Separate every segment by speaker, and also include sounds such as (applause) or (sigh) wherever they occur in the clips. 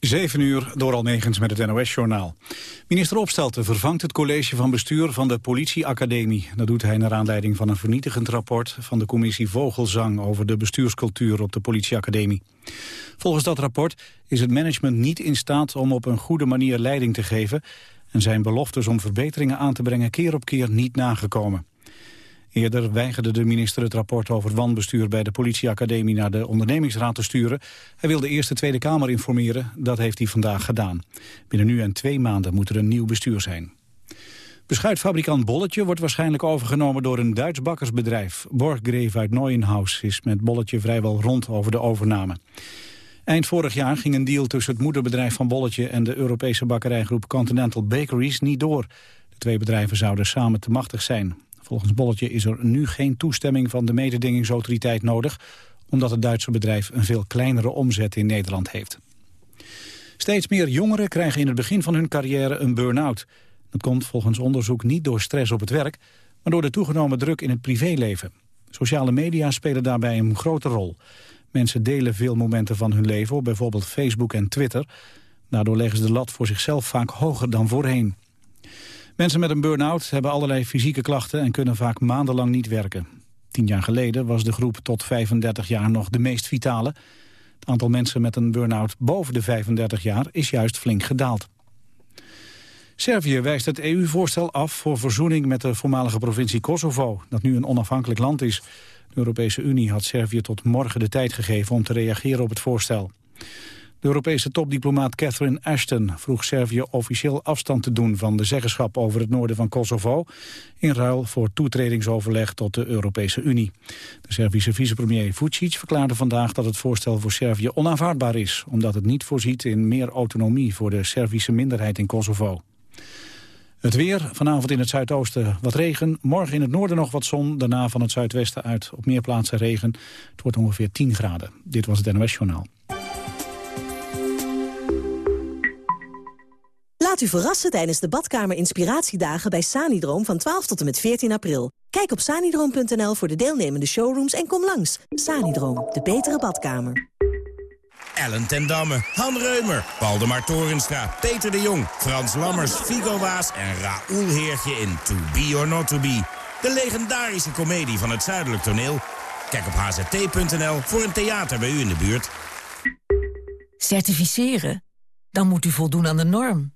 Speaker 1: 7 uur door Almegens met het NOS-journaal. Minister Opstelten vervangt het college van bestuur van de politieacademie. Dat doet hij naar aanleiding van een vernietigend rapport van de commissie Vogelzang over de bestuurscultuur op de politieacademie. Volgens dat rapport is het management niet in staat om op een goede manier leiding te geven en zijn beloftes om verbeteringen aan te brengen keer op keer niet nagekomen. Eerder weigerde de minister het rapport over wanbestuur bij de politieacademie naar de ondernemingsraad te sturen. Hij wilde eerst de Tweede Kamer informeren, dat heeft hij vandaag gedaan. Binnen nu en twee maanden moet er een nieuw bestuur zijn. Beschuitfabrikant Bolletje wordt waarschijnlijk overgenomen door een Duits bakkersbedrijf. Borggreef uit Neuenhaus is met Bolletje vrijwel rond over de overname. Eind vorig jaar ging een deal tussen het moederbedrijf van Bolletje en de Europese bakkerijgroep Continental Bakeries niet door. De twee bedrijven zouden samen te machtig zijn. Volgens Bolletje is er nu geen toestemming van de mededingingsautoriteit nodig... omdat het Duitse bedrijf een veel kleinere omzet in Nederland heeft. Steeds meer jongeren krijgen in het begin van hun carrière een burn-out. Dat komt volgens onderzoek niet door stress op het werk... maar door de toegenomen druk in het privéleven. Sociale media spelen daarbij een grote rol. Mensen delen veel momenten van hun leven op bijvoorbeeld Facebook en Twitter. Daardoor leggen ze de lat voor zichzelf vaak hoger dan voorheen. Mensen met een burn-out hebben allerlei fysieke klachten en kunnen vaak maandenlang niet werken. Tien jaar geleden was de groep tot 35 jaar nog de meest vitale. Het aantal mensen met een burn-out boven de 35 jaar is juist flink gedaald. Servië wijst het EU-voorstel af voor verzoening met de voormalige provincie Kosovo, dat nu een onafhankelijk land is. De Europese Unie had Servië tot morgen de tijd gegeven om te reageren op het voorstel. De Europese topdiplomaat Catherine Ashton vroeg Servië officieel afstand te doen van de zeggenschap over het noorden van Kosovo, in ruil voor toetredingsoverleg tot de Europese Unie. De Servische vicepremier Vucic verklaarde vandaag dat het voorstel voor Servië onaanvaardbaar is, omdat het niet voorziet in meer autonomie voor de Servische minderheid in Kosovo. Het weer, vanavond in het zuidoosten wat regen. Morgen in het noorden nog wat zon, daarna van het zuidwesten uit op meer plaatsen regen. Het wordt ongeveer 10 graden. Dit was het NOS Journaal.
Speaker 2: Laat u verrassen tijdens de badkamer inspiratiedagen bij Sanidroom van 12 tot en met 14 april. Kijk op sanidroom.nl voor de deelnemende showrooms en kom langs. Sanidroom, de betere badkamer.
Speaker 3: Ellen ten Damme, Han Reumer, Waldemar Torenstra, Peter de Jong... Frans Lammers, Figo Waas en Raoul Heertje in To Be or Not To Be. De legendarische komedie van het Zuidelijk Toneel. Kijk op hzt.nl voor een theater bij u in de buurt.
Speaker 4: Certificeren? Dan moet u voldoen aan de norm.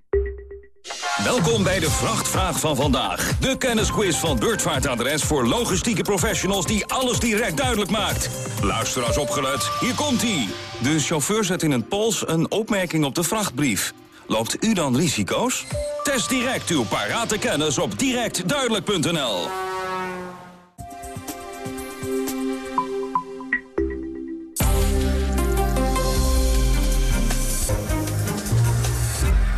Speaker 5: Welkom bij de Vrachtvraag van vandaag. De kennisquiz van Beurtvaartadres voor logistieke professionals die alles direct duidelijk maakt. Luister als opgelet, hier komt-ie. De chauffeur zet in een pols een opmerking op de vrachtbrief. Loopt u dan risico's? Test direct uw parate kennis op directduidelijk.nl.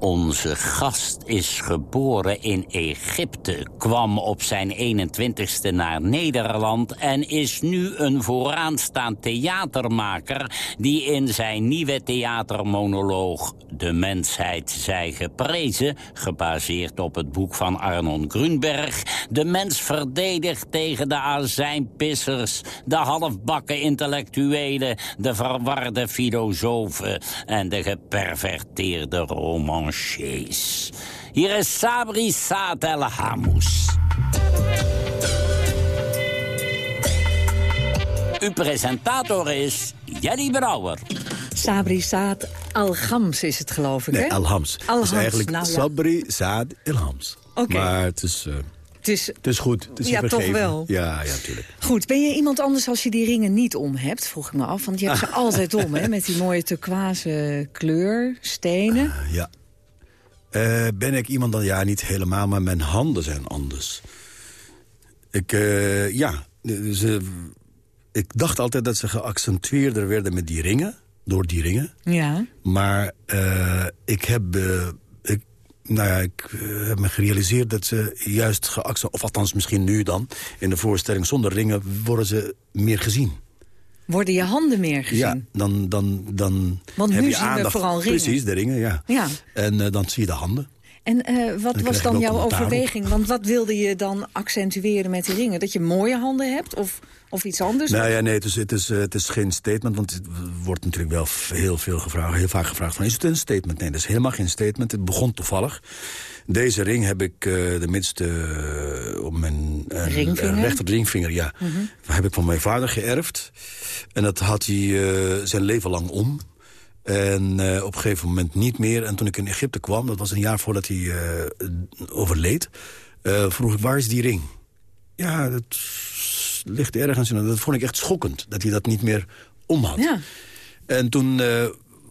Speaker 6: Onze gast is geboren in Egypte, kwam op zijn 21ste naar Nederland... en is nu een vooraanstaand theatermaker... die in zijn nieuwe theatermonoloog De Mensheid zij geprezen... gebaseerd op het boek van Arnon Grunberg... de mens verdedigt tegen de azijnpissers... de halfbakken intellectuelen, de verwarde filosofen... en de geperverteerde roman hier is Sabri Saad El Hamous. Uw presentator is Jenny Brouwer.
Speaker 7: Sabri Saad Al-Gams is het, geloof ik,
Speaker 8: nee,
Speaker 7: hè?
Speaker 8: Al-Hams.
Speaker 7: Al
Speaker 8: Het is eigenlijk
Speaker 7: nou, ja.
Speaker 8: Sabri Saad El-Hams.
Speaker 7: Oké.
Speaker 8: Maar het is, uh,
Speaker 7: het, is,
Speaker 8: het is goed. Het is
Speaker 7: ja, toch wel.
Speaker 8: Ja, ja, tuurlijk.
Speaker 7: Goed, ben je iemand anders als je die ringen niet om hebt? Vroeg ik me af, want je hebt ze (laughs) altijd om, hè? Met die mooie turquoise kleur, stenen.
Speaker 8: Uh, ja. Uh, ben ik iemand dan? Ja, niet helemaal, maar mijn handen zijn anders. Ik, ja, ze, ik dacht altijd dat ze geaccentueerder werden met die ringen. door die ringen.
Speaker 7: Ja.
Speaker 8: Maar uh, ik heb... Ik, nou ja, ik heb me gerealiseerd dat ze juist geaccepteerd... of althans misschien nu dan, in de voorstelling zonder ringen... worden ze meer gezien.
Speaker 7: Worden je handen meer gezien?
Speaker 8: Ja, dan, dan, dan
Speaker 7: Want
Speaker 8: heb
Speaker 7: nu
Speaker 8: je
Speaker 7: zien we vooral ringen.
Speaker 8: Precies, de ringen, ja.
Speaker 7: Ja.
Speaker 8: En dan zie je de handen.
Speaker 7: En uh, wat
Speaker 8: dan
Speaker 7: was dan jouw
Speaker 8: op.
Speaker 7: overweging? Want wat wilde je dan accentueren met die ringen? Dat je mooie handen hebt of, of iets anders?
Speaker 8: Nou ja, nee, het is, het, is, het is geen statement, want het wordt natuurlijk wel heel veel gevraagd, heel vaak gevraagd van, is het een statement? Nee, dat is helemaal geen statement. Het begon toevallig. Deze ring heb ik uh, de middenste uh, op mijn
Speaker 7: ringvinger?
Speaker 8: rechter ringvinger, ja.
Speaker 7: Mhm.
Speaker 8: Mm -hmm. heb ik van mijn vader geërfd. En dat had hij uh, zijn leven lang om. En uh, op een gegeven moment niet meer. En toen ik in Egypte kwam, dat was een jaar voordat hij uh, overleed... Vroeg ik, waar is die ring? Ja, dat ligt ergens in. Dat vond ik echt schokkend, dat hij dat niet meer om had.
Speaker 7: Ja.
Speaker 8: En toen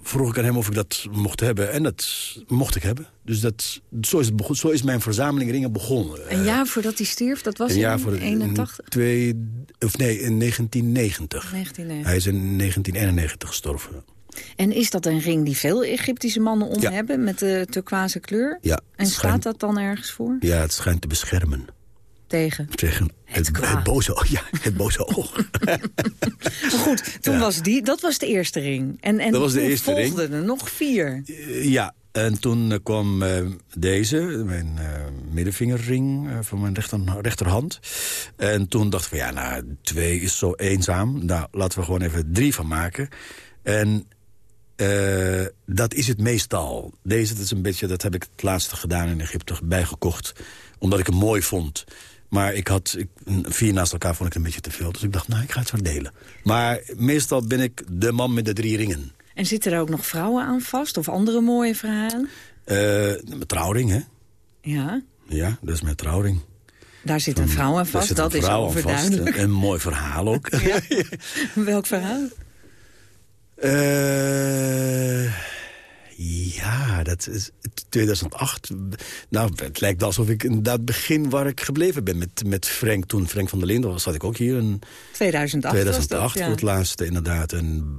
Speaker 8: vroeg ik aan hem of ik dat mocht hebben. En dat mocht ik hebben. Dus dat, zo, is het begon, zo is mijn verzameling ringen begonnen.
Speaker 7: Een jaar voordat hij stierf, dat was
Speaker 8: een
Speaker 7: in
Speaker 8: jaar voor
Speaker 7: 81?
Speaker 8: In twee, of nee, in 1990.
Speaker 7: 1990.
Speaker 8: Hij is in 1991 gestorven.
Speaker 7: En is dat een ring die veel Egyptische mannen om
Speaker 8: Ja.
Speaker 7: hebben met de turquoise kleur?
Speaker 8: Ja,
Speaker 7: En staat dat dan ergens voor?
Speaker 8: Ja, het schijnt te beschermen.
Speaker 7: Tegen.
Speaker 8: Tegen het, boze, oh (laughs) ja, het boze oog. (laughs)
Speaker 7: Goed, toen
Speaker 8: Ja.
Speaker 7: was die, dat was de eerste ring. En, en
Speaker 8: Dat was de
Speaker 7: toen
Speaker 8: eerste ring.
Speaker 7: volgden er nog vier.
Speaker 8: Eh, ja, en toen eh, kwam eh, deze, mijn middenvingerring van mijn rechter, rechterhand. En toen dacht ik van ja, nou, twee is zo eenzaam. Nou, laten we gewoon even drie van maken. En dat is het meestal. Deze, dat is een beetje, dat heb ik het laatste gedaan in Egypte bijgekocht. Omdat ik hem mooi vond. Maar ik had ik, vier naast elkaar vond ik een beetje te veel. Dus ik dacht, nou, ik ga het verdelen. Maar meestal ben ik de man met de drie ringen.
Speaker 7: En zitten er ook nog vrouwen aan vast? Of andere mooie verhalen?
Speaker 8: Mijn trouwring, hè?
Speaker 7: Ja,
Speaker 8: Ja, dat is mijn trouwring.
Speaker 7: daar zit een vrouw aan vast. Dat is
Speaker 8: aan vast.
Speaker 7: overduidelijk.
Speaker 8: Een mooi verhaal ook. (laughs)
Speaker 7: Welk verhaal?
Speaker 8: Eh, ja, dat is 2008. Nou, het lijkt alsof ik inderdaad begin waar ik gebleven ben met, met Frank. Toen Frank van der Linden was, zat ik ook hier in
Speaker 7: 2008 was
Speaker 8: 2008
Speaker 7: dat, ja.
Speaker 8: voor het laatste inderdaad. En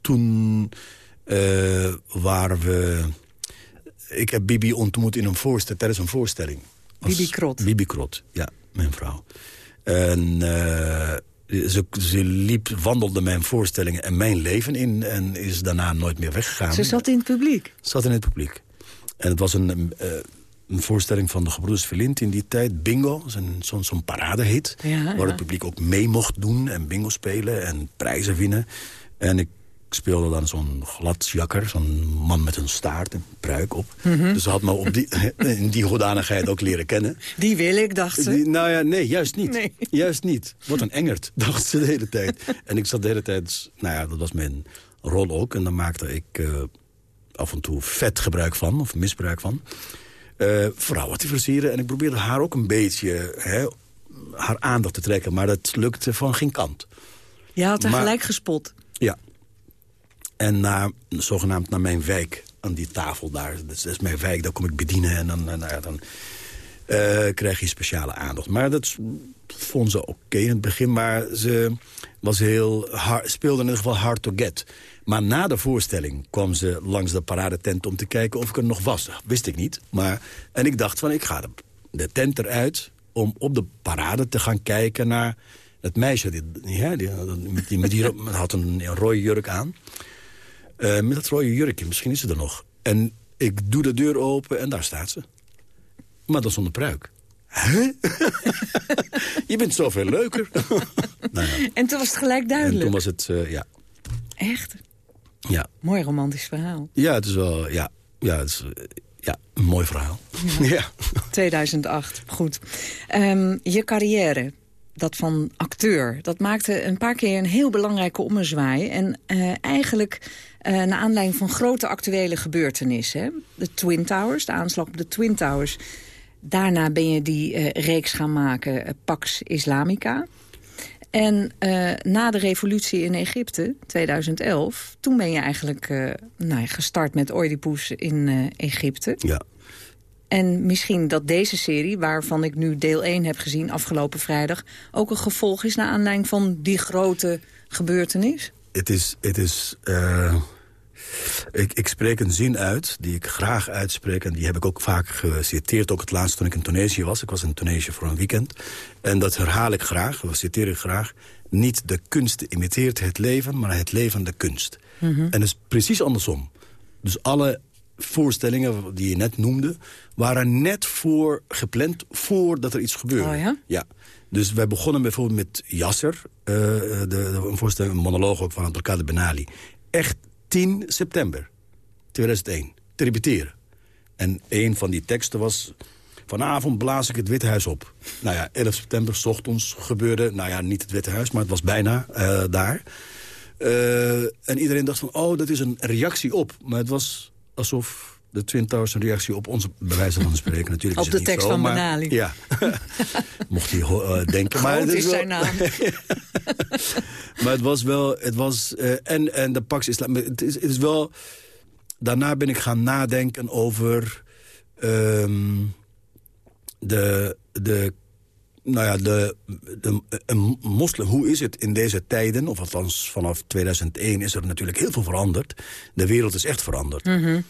Speaker 8: toen eh, waren we... Ik heb Bibi ontmoet in een voorstel, tijdens een voorstelling.
Speaker 7: Bibi Krot.
Speaker 8: Bibi Krot, ja, mijn vrouw. En eh, ze, ze liep, wandelde mijn voorstellingen en mijn leven in... en is daarna nooit meer weggegaan.
Speaker 7: Ze zat in het publiek.
Speaker 8: Zat in het publiek. En het was een, eh, een voorstelling van de gebroeders Verlint in die tijd. Bingo, zo'n zo'n zo'n paradehit.
Speaker 7: Ja,
Speaker 8: waar
Speaker 7: ja.
Speaker 8: het publiek ook mee mocht doen en bingo spelen en prijzen winnen. En ik speelde dan zo'n gladjakker, zo'n man met een staart en pruik op.
Speaker 7: Mhm.
Speaker 8: Dus ze had me op die, (laughs) (laughs) in die hoedanigheid ook leren kennen.
Speaker 7: Die wil ik, dacht ze.
Speaker 8: Die- nou ja, nee, juist niet.
Speaker 7: Nee. (laughs)
Speaker 8: Juist niet. Wat een engert, dacht ze de hele tijd. En ik zat de hele tijd... Nou ja, dat was mijn rol ook. En dan maakte ik eh, af en toe vet gebruik van, of misbruik van. eh, vrouwen te versieren. En ik probeerde haar ook een beetje... Hè, haar aandacht te trekken. Maar dat lukte van geen kant.
Speaker 7: Je had haar
Speaker 8: Maar-
Speaker 7: gelijk gespot.
Speaker 8: Ja. En naar, zogenaamd naar mijn wijk, aan die tafel daar. Dat is, mijn wijk, daar kom ik bedienen. En dan, nou dan eh, krijg je speciale aandacht. Maar dat vond ze oké in het begin. Maar ze was heel hard, speelde in ieder geval hard to get. Maar na de voorstelling kwam ze langs de paradetent om te kijken of ik er nog was. Dat wist ik niet. Maar, en ik dacht van, ik ga de, tent eruit om op de parade te gaan kijken naar het meisje. Die, die, die, die had een, een rode jurk aan. Eh, met dat rode jurkje, misschien is ze er nog. En ik doe de deur open en daar staat ze. Maar dan zonder pruik. (laughs) Je bent zoveel leuker. (laughs) nou ja.
Speaker 7: En toen was het gelijk
Speaker 8: En
Speaker 7: duidelijk.
Speaker 8: toen was het, eh, ja,
Speaker 7: Echt?
Speaker 8: ja.
Speaker 7: Mooi romantisch verhaal.
Speaker 8: Ja, het is wel, ja, ja, het is, eh, ja een mooi verhaal. Ja. (laughs)
Speaker 7: 2008, goed. Ehm, je carrière, dat van acteur, dat maakte een paar keer een heel belangrijke ommezwaai. En eh, eigenlijk eh naar aanleiding van grote actuele gebeurtenissen. hè. De Twin Towers, de aanslag op de Twin Towers. Daarna ben je die eh, reeks gaan maken, Pax Islamica. En na de revolutie in Egypte, 2011... toen ben je eigenlijk nou, gestart met Oedipus in Egypte.
Speaker 8: ja.
Speaker 7: En misschien dat deze serie, waarvan ik nu deel 1 heb gezien afgelopen vrijdag... ook een gevolg is naar aanleiding van die grote gebeurtenis?
Speaker 8: het is... Het is uh, ik, ik spreek een zin uit die ik graag uitspreek... en die heb ik ook vaak geciteerd, ook het laatste toen ik in Tunesië was. Ik was in Tunesië voor een weekend. En dat herhaal ik graag, dat citeer ik graag. Niet de kunst imiteert het leven, maar het leven de kunst. Mm -hmm. En dat is precies andersom. Dus alle voorstellingen die je net noemde... waren net voor gepland voordat er iets gebeurde.
Speaker 7: Oh ja?
Speaker 8: Ja. Dus wij begonnen bijvoorbeeld met Yasser. Uh, de, de, een voorstelling, een monoloog ook van Abdelkader Benali. Echt 10 september 2001. Te repeteren. En een van die teksten was... Vanavond blaas ik het Witte Huis op. Nou ja, 11 september, s ochtends gebeurde... Nou ja, niet het Witte Huis, maar het was bijna uh, daar. Uh, en iedereen dacht van, oh, dat is een reactie op. Maar het was alsof de Twin Towers een reactie op onze bewijs van spreken. Natuurlijk
Speaker 7: op
Speaker 8: is
Speaker 7: de tekst
Speaker 8: zo,
Speaker 7: van
Speaker 8: maar,
Speaker 7: Benali.
Speaker 8: Ja, (laughs) mocht hij uh, denken.
Speaker 7: Groot
Speaker 8: maar het
Speaker 7: is,
Speaker 8: is wel,
Speaker 7: zijn naam. (laughs)
Speaker 8: maar het was wel... Het was, uh, en, en de Pax Islam... Het is, het is wel... Daarna ben ik gaan nadenken over... Um, de, de nou ja, de, de, een moslim, hoe is het in deze tijden... of althans vanaf 2001 is er natuurlijk heel veel veranderd. De wereld is echt veranderd.
Speaker 7: Mm -hmm.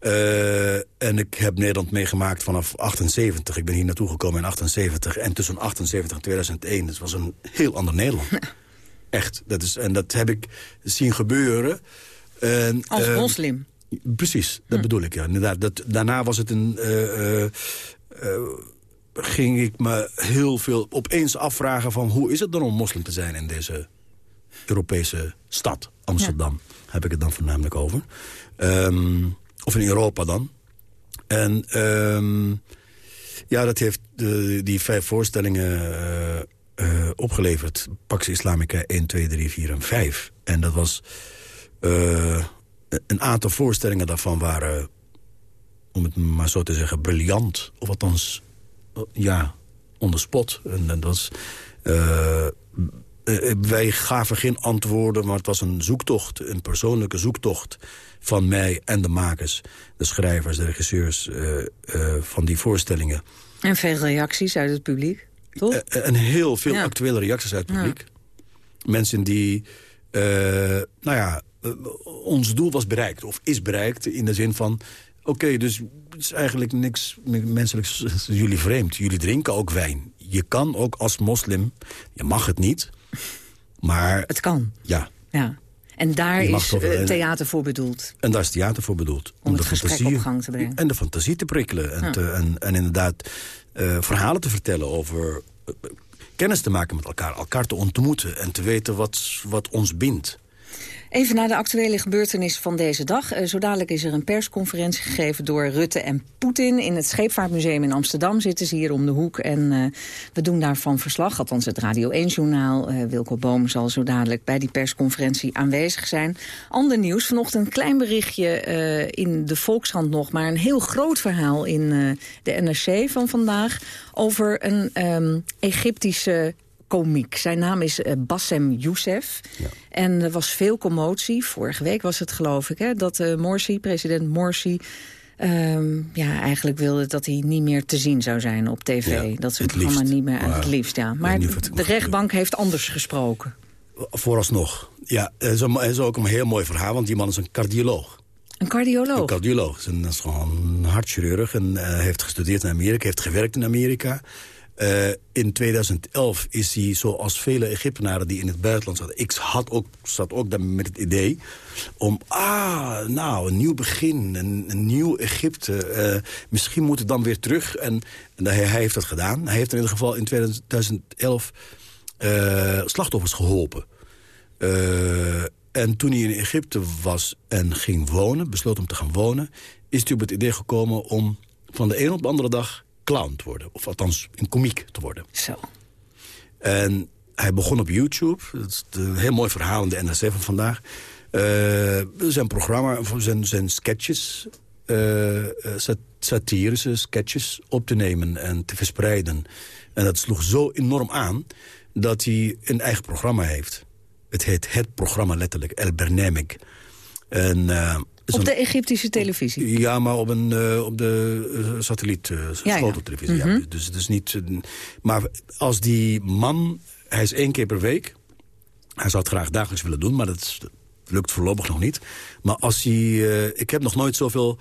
Speaker 8: uh, en ik heb Nederland meegemaakt vanaf 78. Ik ben hier naartoe gekomen in 78. En tussen 78 en 2001, dat was een heel ander Nederland. echt. Dat is, en dat heb ik zien gebeuren. En,
Speaker 7: Als uh, moslim?
Speaker 8: Precies, dat hm. bedoel ik, ja. Inderdaad, dat, daarna was het een... Ging ik me heel veel opeens afvragen van... hoe is het dan om moslim te zijn in deze Europese stad, Amsterdam. Ja. Heb ik het dan voornamelijk over. Um, of in Europa dan. En um, ja, dat heeft de, die vijf voorstellingen uh, uh, opgeleverd. Pax Islamica 1, 2, 3, 4 en 5. En dat was... Uh, een aantal voorstellingen daarvan waren... om het maar zo te zeggen, briljant. Of althans ja, on the spot. En, en dat is, uh, wij gaven geen antwoorden, maar het was een zoektocht. Een persoonlijke zoektocht van mij en de makers. De schrijvers, de regisseurs uh, uh, van die voorstellingen.
Speaker 7: En veel reacties uit het publiek, toch?
Speaker 8: en heel veel ja. actuele reacties uit het publiek. Ja. Mensen die, nou ja, ons doel was bereikt. Of is bereikt in de zin van... Oké, okay, dus is eigenlijk niks menselijks jullie vreemd. Jullie drinken ook wijn. Je kan ook als moslim, je mag het niet, maar...
Speaker 7: Het kan.
Speaker 8: Ja.
Speaker 7: ja. En daar is uh, theater voor bedoeld.
Speaker 8: En daar is theater voor bedoeld.
Speaker 7: Om, om de fantasie op gang te brengen.
Speaker 8: En de fantasie te prikkelen. En, ja. te, en, en inderdaad uh, verhalen te vertellen over... Uh, kennis te maken met elkaar, elkaar te ontmoeten... en te weten wat, wat ons bindt.
Speaker 7: Even naar de actuele gebeurtenis van deze dag. Uh, zo dadelijk is er een persconferentie gegeven door Rutte en Poetin. In het Scheepvaartmuseum in Amsterdam zitten ze hier om de hoek. En uh, we doen daarvan verslag, althans het Radio 1-journaal. Uh, Wilco Boom zal zo dadelijk bij die persconferentie aanwezig zijn. Ander nieuws, vanochtend een klein berichtje in de Volkskrant nog... maar een heel groot verhaal in de NRC van vandaag... over een um, Egyptische komiek. Zijn naam is uh, Bassem Youssef. Ja. En er was veel commotie. Vorige week was het geloof ik, hè, dat uh, Morsi, president Morsi... Um, ja, eigenlijk wilde dat hij niet meer te zien zou zijn op tv.
Speaker 8: Ja,
Speaker 7: dat zijn programma
Speaker 8: liefst.
Speaker 7: niet meer maar, het liefst, ja. Maar de rechtbank heeft anders gesproken.
Speaker 8: Vooralsnog. Ja, het is, een, het is ook een heel mooi verhaal, want die man is een cardioloog.
Speaker 7: Een cardioloog?
Speaker 8: Een cardioloog. Dat is gewoon een hartchirurg en uh, heeft gestudeerd in Amerika, heeft gewerkt in Amerika... Uh, in 2011 is hij, zoals vele Egyptenaren die in het buitenland zaten... ik had ook, zat ook met het idee om, ah, nou, een nieuw begin, een, nieuw Egypte. Uh, misschien moet ik dan weer terug. En, en hij, hij, heeft dat gedaan. Hij heeft in ieder geval in 2011 uh, slachtoffers geholpen. en toen hij in Egypte was en ging wonen, besloot om te gaan wonen... is hij op het idee gekomen om van de een op de andere dag clown te worden. Of althans een komiek te worden.
Speaker 7: Zo.
Speaker 8: En hij begon op YouTube. Dat is een heel mooi verhaal in de NRC van vandaag. Uh, zijn programma, zijn, zijn sketches... Uh, satirische sketches op te nemen en te verspreiden. En dat sloeg zo enorm aan dat hij een eigen programma heeft. Het heet het programma letterlijk, El Bernamik. En... Uh,
Speaker 7: op de Egyptische televisie?
Speaker 8: Ja, maar op, een, uh, op de uh, satelliet, uh, ja, schoteltelevisie. Ja. Mm -hmm. ja. Dus het is niet... maar als die man, hij is één keer per week... Hij zou het graag dagelijks willen doen, maar dat, lukt voorlopig nog niet. Maar als hij... Ik heb nog nooit zoveel...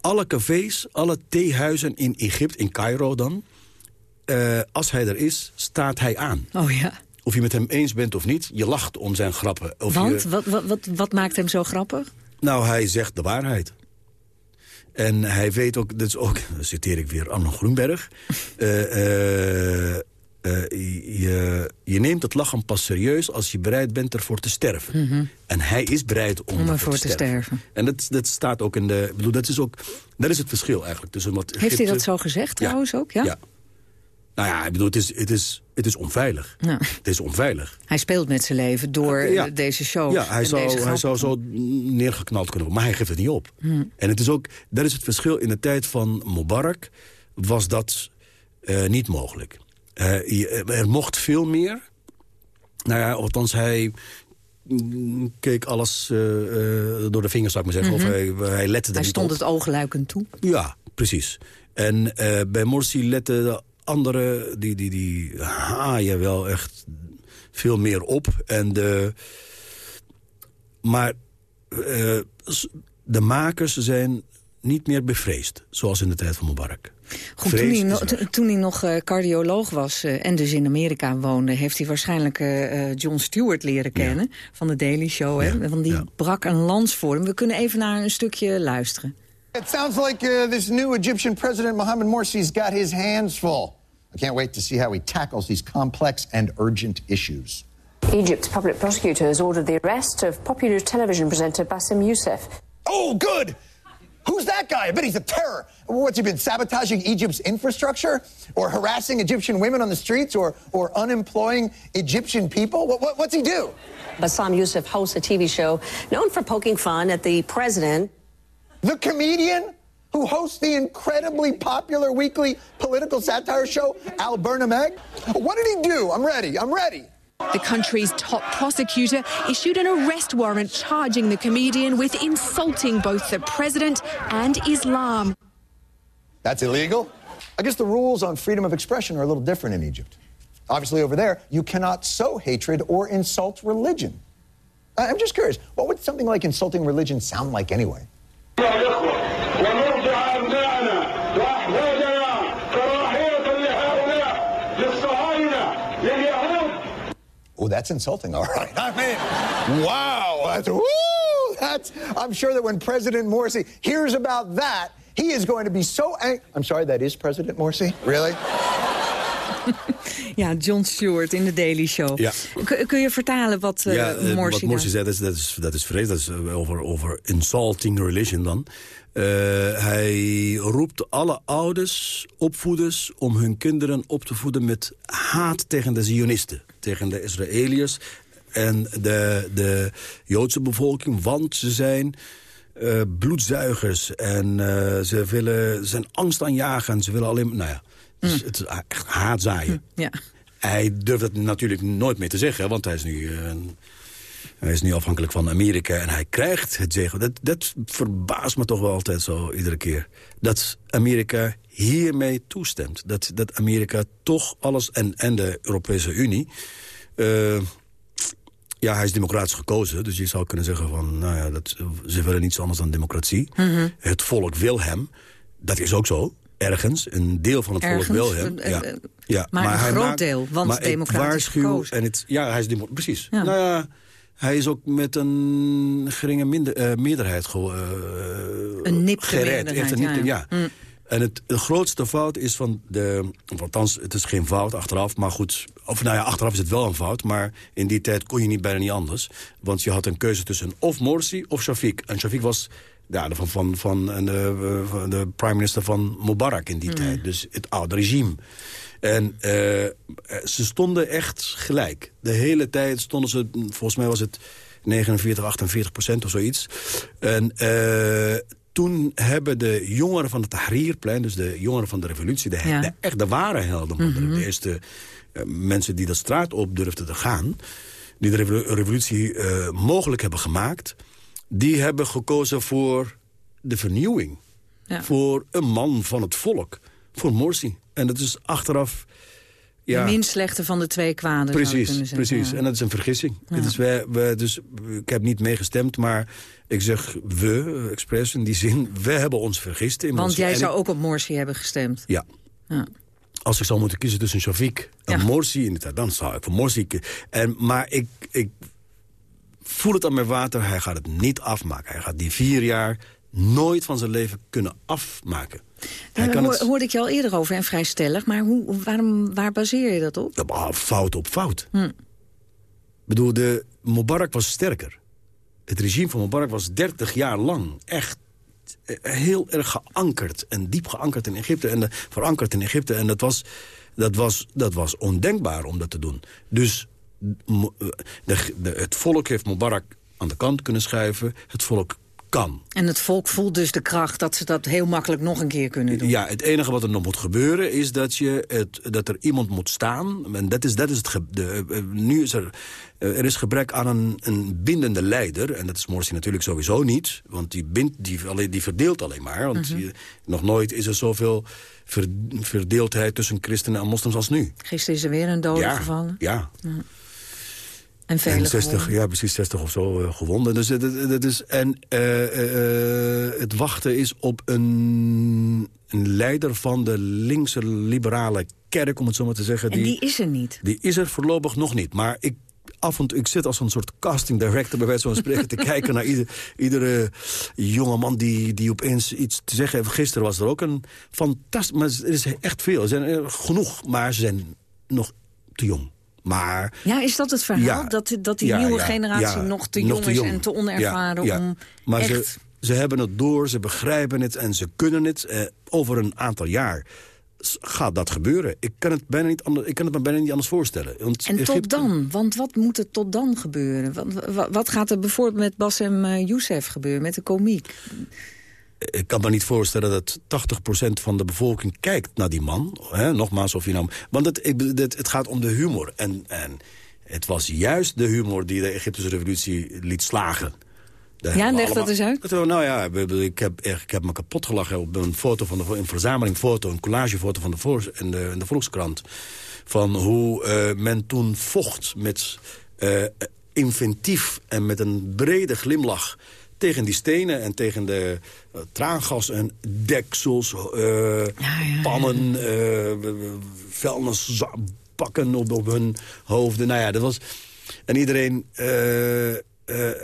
Speaker 8: Alle cafés, alle theehuizen in Egypte, in Cairo dan... Als hij er is, staat hij aan.
Speaker 7: Oh ja.
Speaker 8: Of je met hem eens bent of niet, je lacht om zijn grappen. Of
Speaker 7: Want?
Speaker 8: Je...
Speaker 7: Wat, wat, wat, wat maakt hem zo grappig?
Speaker 8: Nou, hij zegt de waarheid. En hij weet ook, dat is ook, (laughs) dan citeer ik weer Arno Groenberg... Uh, uh, je, je, neemt het lachen pas serieus als je bereid bent ervoor te sterven.
Speaker 7: Mhm.
Speaker 8: En hij is bereid om,
Speaker 7: om
Speaker 8: ervoor
Speaker 7: te, te sterven. sterven.
Speaker 8: En dat, dat staat ook in de... bedoel, dat is ook... Dat is het verschil eigenlijk. Tussen wat
Speaker 7: Heeft hij dat zo gezegd trouwens ook? Ja.
Speaker 8: ja. Nou ja, ik bedoel, het is, het is, het is onveilig.
Speaker 7: Ja.
Speaker 8: Het is onveilig.
Speaker 7: Hij speelt met zijn leven door
Speaker 8: ja.
Speaker 7: deze show.
Speaker 8: Ja, hij zou, hij zou zo neergeknald kunnen worden. Maar hij geeft het niet op.
Speaker 7: Hmm.
Speaker 8: En het is ook, dat is het verschil. In de tijd van Mubarak was dat uh, niet mogelijk. Uh, er mocht veel meer. Nou ja, althans hij keek alles uh, door de vingers, zou ik maar zeggen.
Speaker 7: Mm -hmm.
Speaker 8: Of hij, hij lette er
Speaker 7: Hij stond
Speaker 8: op.
Speaker 7: het oogluikend toe.
Speaker 8: Ja, precies. En bij Morsi lette de anderen, die, die, die haaien wel echt veel meer op. En de, maar uh, de makers zijn niet meer bevreesd, zoals in de tijd van Mubarak.
Speaker 7: Goed, toen hij, no toen hij, nog uh, cardioloog was uh, en dus in Amerika woonde... heeft hij waarschijnlijk uh, John Stewart leren kennen ja. van de Daily Show. Hè? Want die
Speaker 8: ja.
Speaker 7: brak een lans voor hem. We kunnen even naar een stukje luisteren.
Speaker 9: It sounds like uh, this new Egyptian president Mohamed Morsi's got his hands full. I can't wait to see how he tackles these complex and urgent issues.
Speaker 10: Egypt's public prosecutor has ordered the arrest of popular television presenter Bassem Youssef.
Speaker 9: Oh, good! Who's that guy? I bet he's a terror. What's he been sabotaging Egypt's infrastructure? Or harassing Egyptian women on the streets? Or, or unemploying Egyptian people? What, what, what's he do?
Speaker 10: Bassam Youssef hosts a TV show known for poking fun at the president.
Speaker 9: The comedian who hosts the incredibly popular weekly political satire show, Al Burnham What did he do? I'm ready. I'm ready.
Speaker 11: The country's top prosecutor issued an arrest warrant charging the comedian with insulting both the president and Islam.
Speaker 9: That's illegal? I guess the rules on freedom of expression are a little different in Egypt. Obviously, over there, you cannot sow hatred or insult religion. I'm just curious, what would something like insulting religion sound like anyway? Oh, that's insulting, all right. I mean, wow. That's, woo, that's, I'm sure that when President Morsi hears about that, he is going to be so angry. I'm sorry, that is President Morsi? Really? (laughs)
Speaker 7: Ja, John Stewart in de Daily Show.
Speaker 8: Ja.
Speaker 7: Kun, je vertalen wat uh,
Speaker 8: ja, uh,
Speaker 7: Morsi
Speaker 8: Wat Morsi zei, dat is, dat is, dat is vrees. Dat is over, over insulting religion dan. Uh, hij roept alle ouders, opvoeders... om hun kinderen op te voeden met haat tegen de Zionisten. Tegen de Israëliërs en de, de Joodse bevolking. Want ze zijn bloedzuigers en ze willen zijn angst aanjagen. Ze willen alleen... Nou ja, mm. het is echt haatzaaien.
Speaker 7: Ja.
Speaker 8: Hij durft het natuurlijk nooit meer te zeggen, want hij is nu... Uh, hij is nu afhankelijk van Amerika en hij krijgt het zeggen. Dat, dat verbaast me toch wel altijd zo, iedere keer. Dat Amerika hiermee toestemt. Dat, dat Amerika toch alles, en, en de Europese Unie... Uh, ja, hij is democratisch gekozen, dus je zou kunnen zeggen van... nou ja, dat, ze willen niets anders dan democratie.
Speaker 7: Mm -hmm.
Speaker 8: Het volk wil hem. Dat is ook zo, ergens. Een deel van het
Speaker 7: ergens,
Speaker 8: volk wil hem.
Speaker 7: Uh,
Speaker 8: ja.
Speaker 7: Uh,
Speaker 8: ja,
Speaker 7: maar, maar, een
Speaker 8: hij
Speaker 7: groot
Speaker 8: maakt,
Speaker 7: deel, want democratisch gekozen.
Speaker 8: En het, ja, hij is demo precies.
Speaker 7: Ja.
Speaker 8: Nou ja, hij is ook met een geringe minder, meerderheid ge,
Speaker 7: een nipte
Speaker 8: gered. Echt een nipte,
Speaker 7: ja.
Speaker 8: ja. Mm. En het, de grootste fout is van de... Althans, het is geen fout achteraf, maar goed... Of nou ja, achteraf is het wel een fout, maar in die tijd kon je niet bijna niet anders. Want je had een keuze tussen of Morsi of Shafiq. En Shafiq was ja, van, van, van de, van de prime minister van Mubarak in die
Speaker 7: Mm.
Speaker 8: tijd. Dus het oude regime. En uh, ze stonden echt gelijk. De hele tijd stonden ze, volgens mij was het 49, 48 procent of zoiets. En uh, toen hebben de jongeren van het Tahrirplein, dus de jongeren van de revolutie... de,
Speaker 7: Ja.
Speaker 8: de echt de ware helden,
Speaker 7: Mm -hmm.
Speaker 8: de eerste uh, mensen die de straat op durfden te gaan... die de revolu revolutie mogelijk hebben gemaakt... die hebben gekozen voor de vernieuwing.
Speaker 7: Ja.
Speaker 8: Voor een man van het volk, voor Morsi. En dat is achteraf Ja.
Speaker 7: De minst slechte van de twee kwaden,
Speaker 8: Precies, precies.
Speaker 7: Ja.
Speaker 8: En dat is een vergissing.
Speaker 7: Ja.
Speaker 8: Het is wij, wij, dus, ik heb niet meegestemd, maar ik zeg we, expres in die zin. We hebben ons vergist. In
Speaker 7: Want
Speaker 8: Morsi.
Speaker 7: jij
Speaker 8: En
Speaker 7: zou
Speaker 8: ik-
Speaker 7: ook op Morsi hebben gestemd.
Speaker 8: Ja.
Speaker 7: Ja.
Speaker 8: Als ik zou moeten kiezen tussen Shafiq en Morsi, inderdaad, dan zou ik voor Morsi. En, maar ik, ik voel het aan mijn water, hij gaat het niet afmaken. Hij gaat die vier jaar nooit van zijn leven kunnen afmaken.
Speaker 7: Daar
Speaker 8: kan
Speaker 7: hoor,
Speaker 8: het
Speaker 7: hoorde ik je al eerder over en vrij stellig. Maar hoe, waarom, waar baseer je dat op?
Speaker 8: Ja, maar fout op fout.
Speaker 7: Hm.
Speaker 8: Ik bedoel, de, Mubarak was sterker. Het regime van Mubarak was 30 jaar lang echt eh, heel erg geankerd. En diep geankerd in Egypte. En eh, verankerd in Egypte. En dat was, dat, was, dat was ondenkbaar om dat te doen. Dus eh, de, de, het volk heeft Mubarak aan de kant kunnen schuiven. Het volk kan.
Speaker 7: En het volk voelt dus de kracht dat ze dat heel makkelijk nog een keer kunnen doen.
Speaker 8: Ja, het enige wat er nog moet gebeuren is dat, je het, dat er iemand moet staan. En dat is, dat is het de, eh, nu is er, eh, er is gebrek aan een, een bindende leider. En dat is Morsi natuurlijk sowieso niet. Want die, bindt, die, die verdeelt alleen maar. Want
Speaker 7: Mhm.
Speaker 8: je- nog nooit is er zoveel ver- verdeeldheid tussen christenen en moslims als nu.
Speaker 7: Gisteren is er weer een dode
Speaker 8: ja,
Speaker 7: gevallen.
Speaker 8: Ja,
Speaker 7: En vele
Speaker 8: en 60,
Speaker 7: gewonden.
Speaker 8: ja, precies 60 of zo eh, gewonden. Dus, het is, en eh, eh, het wachten is op een, een leider van de linkse liberale kerk, om het zo maar te zeggen.
Speaker 7: En die is er niet.
Speaker 8: Die is er voorlopig nog niet. Maar ik, af en toe, ik zit als een soort casting director bij wijze van spreken te (laughs) kijken naar ieder, iedere jonge man die, die opeens iets te zeggen heeft. Gisteren was er ook een fantastisch, maar er is echt veel. Er zijn er genoeg, maar ze zijn nog te jong. Maar
Speaker 7: Ja, is dat het verhaal?
Speaker 8: Ja.
Speaker 7: dat, dat die
Speaker 8: Ja,
Speaker 7: nieuwe
Speaker 8: ja,
Speaker 7: generatie nog te jong is en te onervaren om
Speaker 8: maar
Speaker 7: echt...
Speaker 8: Ze, ze hebben het door, ze begrijpen het en ze kunnen het. Eh, over een aantal jaar gaat dat gebeuren. Ik kan het, bijna niet anders, ik kan het me bijna niet anders voorstellen. Want
Speaker 7: En tot dan? Want wat moet er tot dan gebeuren? Wat, wat, wat gaat er bijvoorbeeld met Bassem eh, Youssef gebeuren, met de komiek?
Speaker 8: Ik kan me niet voorstellen dat 80% van de bevolking kijkt naar die man. Hè? Nogmaals, of je nou... Want het, het, het gaat om de humor. En, en het was juist de humor die de Egyptische revolutie liet slagen. Daar
Speaker 7: Ja, leg dat eens uit.
Speaker 8: Nou ja, ik heb, ik heb me kapot gelachen op een foto van de, een verzameling foto, een collagefoto van de, in de, in de Volkskrant. Van hoe eh, men toen vocht met eh, inventief en met een brede glimlach tegen die stenen en tegen de eh, traangas en deksels, eh, pannen, eh vuilnisbakken op, op hun hoofden. Nou ja, dat was... En iedereen...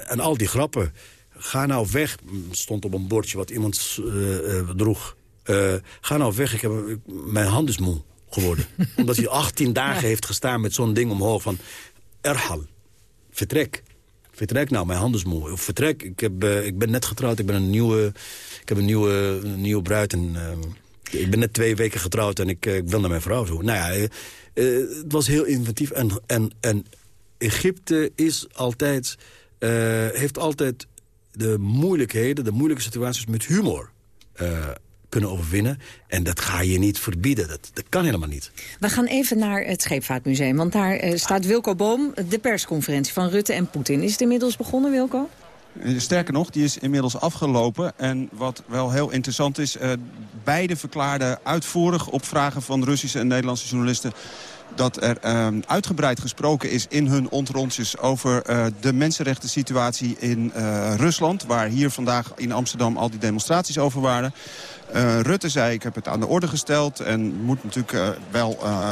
Speaker 8: en al die grappen. Ga nou weg, stond op een bordje wat iemand droeg. Ga nou weg, ik heb, ik- mijn hand is moe geworden. (laughs) Omdat hij 18 dagen heeft gestaan met zo'n ding omhoog van... Erhal, vertrek. Vertrek nou, mijn hand is moe. Of vertrek, ik, heb, eh, ik ben net getrouwd, ik ben een nieuwe, ik heb een nieuwe, een nieuwe bruid. En, eh, ik ben net twee weken getrouwd en ik, eh, ik wil naar mijn vrouw toe. Nou ja, het was heel inventief. En, en, en Egypte is altijd, heeft altijd de moeilijkheden, de moeilijke situaties met humor kunnen overwinnen. En dat ga je niet verbieden. Dat, dat kan helemaal niet.
Speaker 7: We gaan even naar het Scheepvaartmuseum, want daar eh, staat Wilco Boom... de persconferentie van Rutte en Poetin. Is het inmiddels begonnen, Wilco?
Speaker 12: Eh, Sterker nog, die is inmiddels afgelopen. En wat wel heel interessant is... eh, beide verklaarden uitvoerig op vragen van Russische en Nederlandse journalisten... dat er eh, uitgebreid gesproken is in hun ontrondjes... over eh, de mensenrechten situatie in eh, Rusland... waar hier vandaag in Amsterdam al die demonstraties over waren... Eh, Rutte zei, ik heb het aan de orde gesteld... en moet natuurlijk eh, wel eh,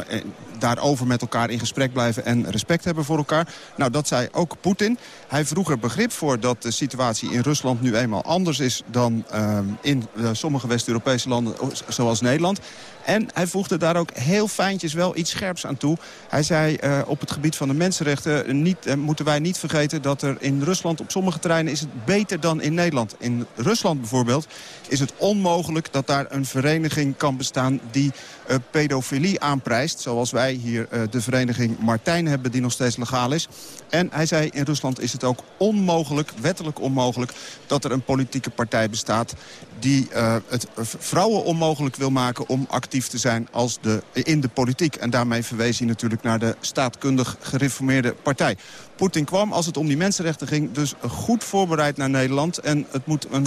Speaker 12: daarover met elkaar in gesprek blijven... en respect hebben voor elkaar. Nou, dat zei ook Poetin. Hij vroeg er begrip voor dat de situatie in Rusland nu eenmaal anders is... dan eh, in sommige West-Europese landen zoals Nederland. En hij voegde daar ook heel fijntjes wel iets scherps aan toe. Hij zei, eh, op het gebied van de mensenrechten niet, eh, moeten wij niet vergeten... dat er in Rusland op sommige terreinen is het beter dan in Nederland. In Rusland bijvoorbeeld is het onmogelijk dat daar een vereniging kan bestaan... die eh, pedofilie aanprijst, zoals wij hier de vereniging Martijn hebben... die nog steeds legaal is. En hij zei, in Rusland is het ook onmogelijk, wettelijk onmogelijk... dat er een politieke partij bestaat die het vrouwen onmogelijk wil maken... om actief te zijn als de, in de politiek. En daarmee verwees hij natuurlijk naar de staatkundig gereformeerde partij. Poetin kwam, als het om die mensenrechten ging, dus goed voorbereid naar Nederland. En het moet een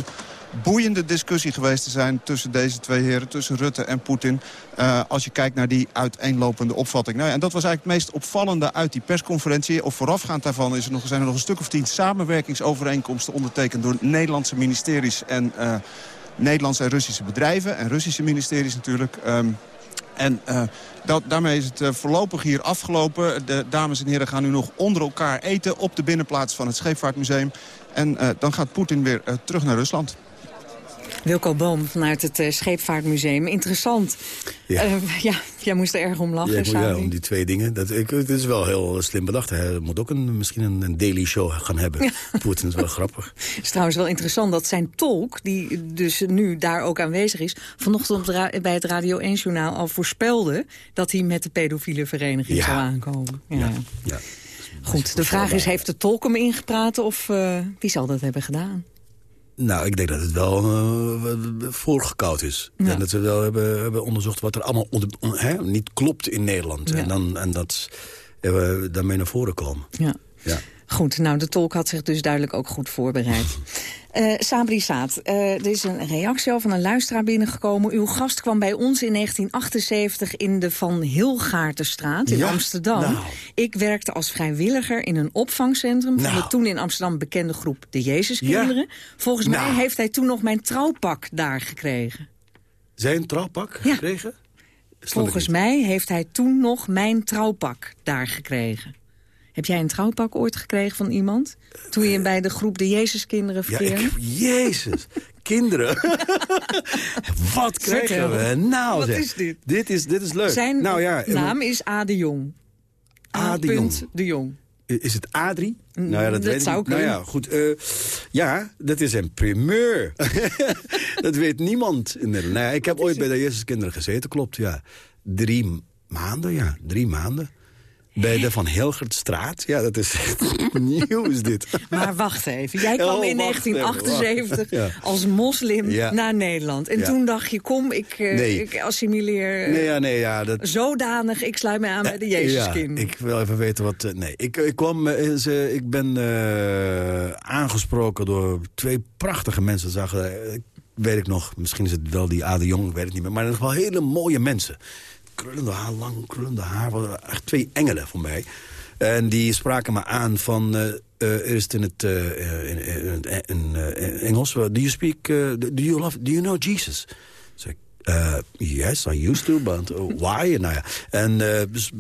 Speaker 12: boeiende discussie geweest te zijn tussen deze twee heren, tussen Rutte en Poetin. Uh, als je kijkt naar die uiteenlopende opvatting. Nou ja, en dat was eigenlijk het meest opvallende uit die persconferentie. Of voorafgaand daarvan is er nog, zijn er nog een stuk of tien samenwerkingsovereenkomsten ondertekend door Nederlandse ministeries en uh, Nederlandse en Russische bedrijven. En Russische ministeries natuurlijk. Um, en uh, dat, daarmee is het uh, voorlopig hier afgelopen. De dames en heren gaan nu nog onder elkaar eten op de binnenplaats van het Scheepvaartmuseum. En uh, dan gaat Poetin weer terug naar Rusland.
Speaker 7: Wilco Boom vanuit het uh, Scheepvaartmuseum. Interessant. Ja. Uh, ja, jij moest er erg om lachen,
Speaker 8: ja, ja, om die twee dingen. Dat, ik, het is wel heel slim bedacht. Hij moet ook een, misschien een, een daily show gaan hebben. Ja. Poetin is wel grappig. (laughs)
Speaker 7: Het is trouwens wel interessant dat zijn tolk, die dus nu daar ook aanwezig is... vanochtend bij het Radio 1-journaal al voorspelde... dat hij met de pedofiele vereniging zou aankomen. Ja. ja. Goed, de vraag is, heeft de tolk hem ingepraat of uh, wie zal dat hebben gedaan?
Speaker 8: Nou, ik denk dat het wel uh, voorgekoud is. Ja. En dat ze wel hebben, hebben onderzocht wat er allemaal onder, on, hè, niet klopt in Nederland. Ja. En, dan, en dat we daarmee naar voren komen.
Speaker 7: Ja. ja. Goed, nou, de tolk had zich dus duidelijk ook goed voorbereid. (laughs) Uh, Sabri Saad, uh, er is een reactie al van een luisteraar binnengekomen. Uw gast kwam bij ons in 1978 in de Van Hilgaartenstraat in ja, Amsterdam. Nou. Ik werkte als vrijwilliger in een opvangcentrum... Nou. van de toen in Amsterdam bekende groep De Jezuskinderen. Ja. Volgens nou. mij heeft hij toen nog mijn trouwpak daar gekregen.
Speaker 8: Zijn trouwpak ja. gekregen?
Speaker 7: Volgens mij heeft hij toen nog mijn trouwpak daar gekregen. Heb jij een trouwpak ooit gekregen van iemand? Toen je bij de groep de Jezuskinderen verkeerde?
Speaker 8: Ja, ik, Jezus, kinderen. (laughs) Wat krijgen we nou?
Speaker 7: Wat
Speaker 8: zeg.
Speaker 7: is dit?
Speaker 8: Dit is, dit is leuk.
Speaker 7: Zijn
Speaker 8: nou, ja,
Speaker 7: naam is A. de Jong.
Speaker 8: A. de Jong.
Speaker 7: de Jong.
Speaker 8: Is het Adrie?
Speaker 7: Nou ja, dat, dat weet zou
Speaker 8: ik Nou ja, goed. Uh, ja, dat is een primeur. (laughs) dat weet niemand in Nederland. Nou ja, ik heb ooit bij de Jezuskinderen gezeten, klopt, ja. Drie maanden, ja. Drie maanden. Bij de Van Hilgertstraat. Ja, dat is (laughs) nieuw is dit.
Speaker 7: Maar wacht even. Jij kwam oh, in 1978 ja. als moslim ja. naar Nederland. En ja. toen dacht je, kom, ik, uh, nee. ik assimileer
Speaker 8: nee, ja, nee, ja, dat...
Speaker 7: zodanig. Ik sluit mij aan bij de Jezuskind.
Speaker 8: ik wil even weten wat... Uh, nee, ik, ik, kwam, uh, ik ben aangesproken door twee prachtige mensen. Zagen, weet ik nog, misschien is het wel die Ade Jong, ik weet het niet meer. Maar in ieder geval hele mooie mensen krullende haar, lang krullende haar. Echt twee engelen voor mij. En die spraken me aan van... Uh, uh, is het in het uh, in, Engels? Do you speak... do, you love, do you know Jesus? Zeg yes, I used to, but why? nou ja. En dus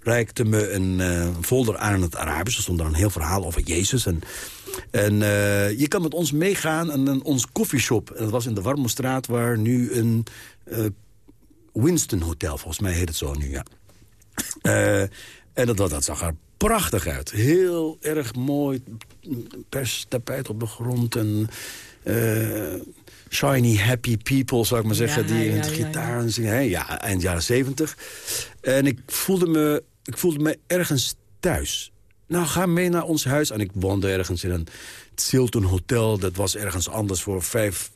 Speaker 8: reikte me een folder aan in het Arabisch. Er stond daar een heel verhaal over Jezus. En, en je kan met ons meegaan aan ons koffieshop. En dat was in de Warmoestraat, waar nu een Winston Hotel, volgens mij heet het zo nu, ja. Uh, en dat, dat zag er prachtig uit. Heel erg mooi. Perstapijt op de grond en... Uh, shiny, happy people, zou ik maar zeggen, ja, die in het ja, gitaar ja. zingen. Hey, ja, eind jaren zeventig. En ik voelde, me, ik voelde me ergens thuis. Nou, ga mee naar ons huis. En ik woonde ergens in een Silton Hotel. Dat was ergens anders voor vijf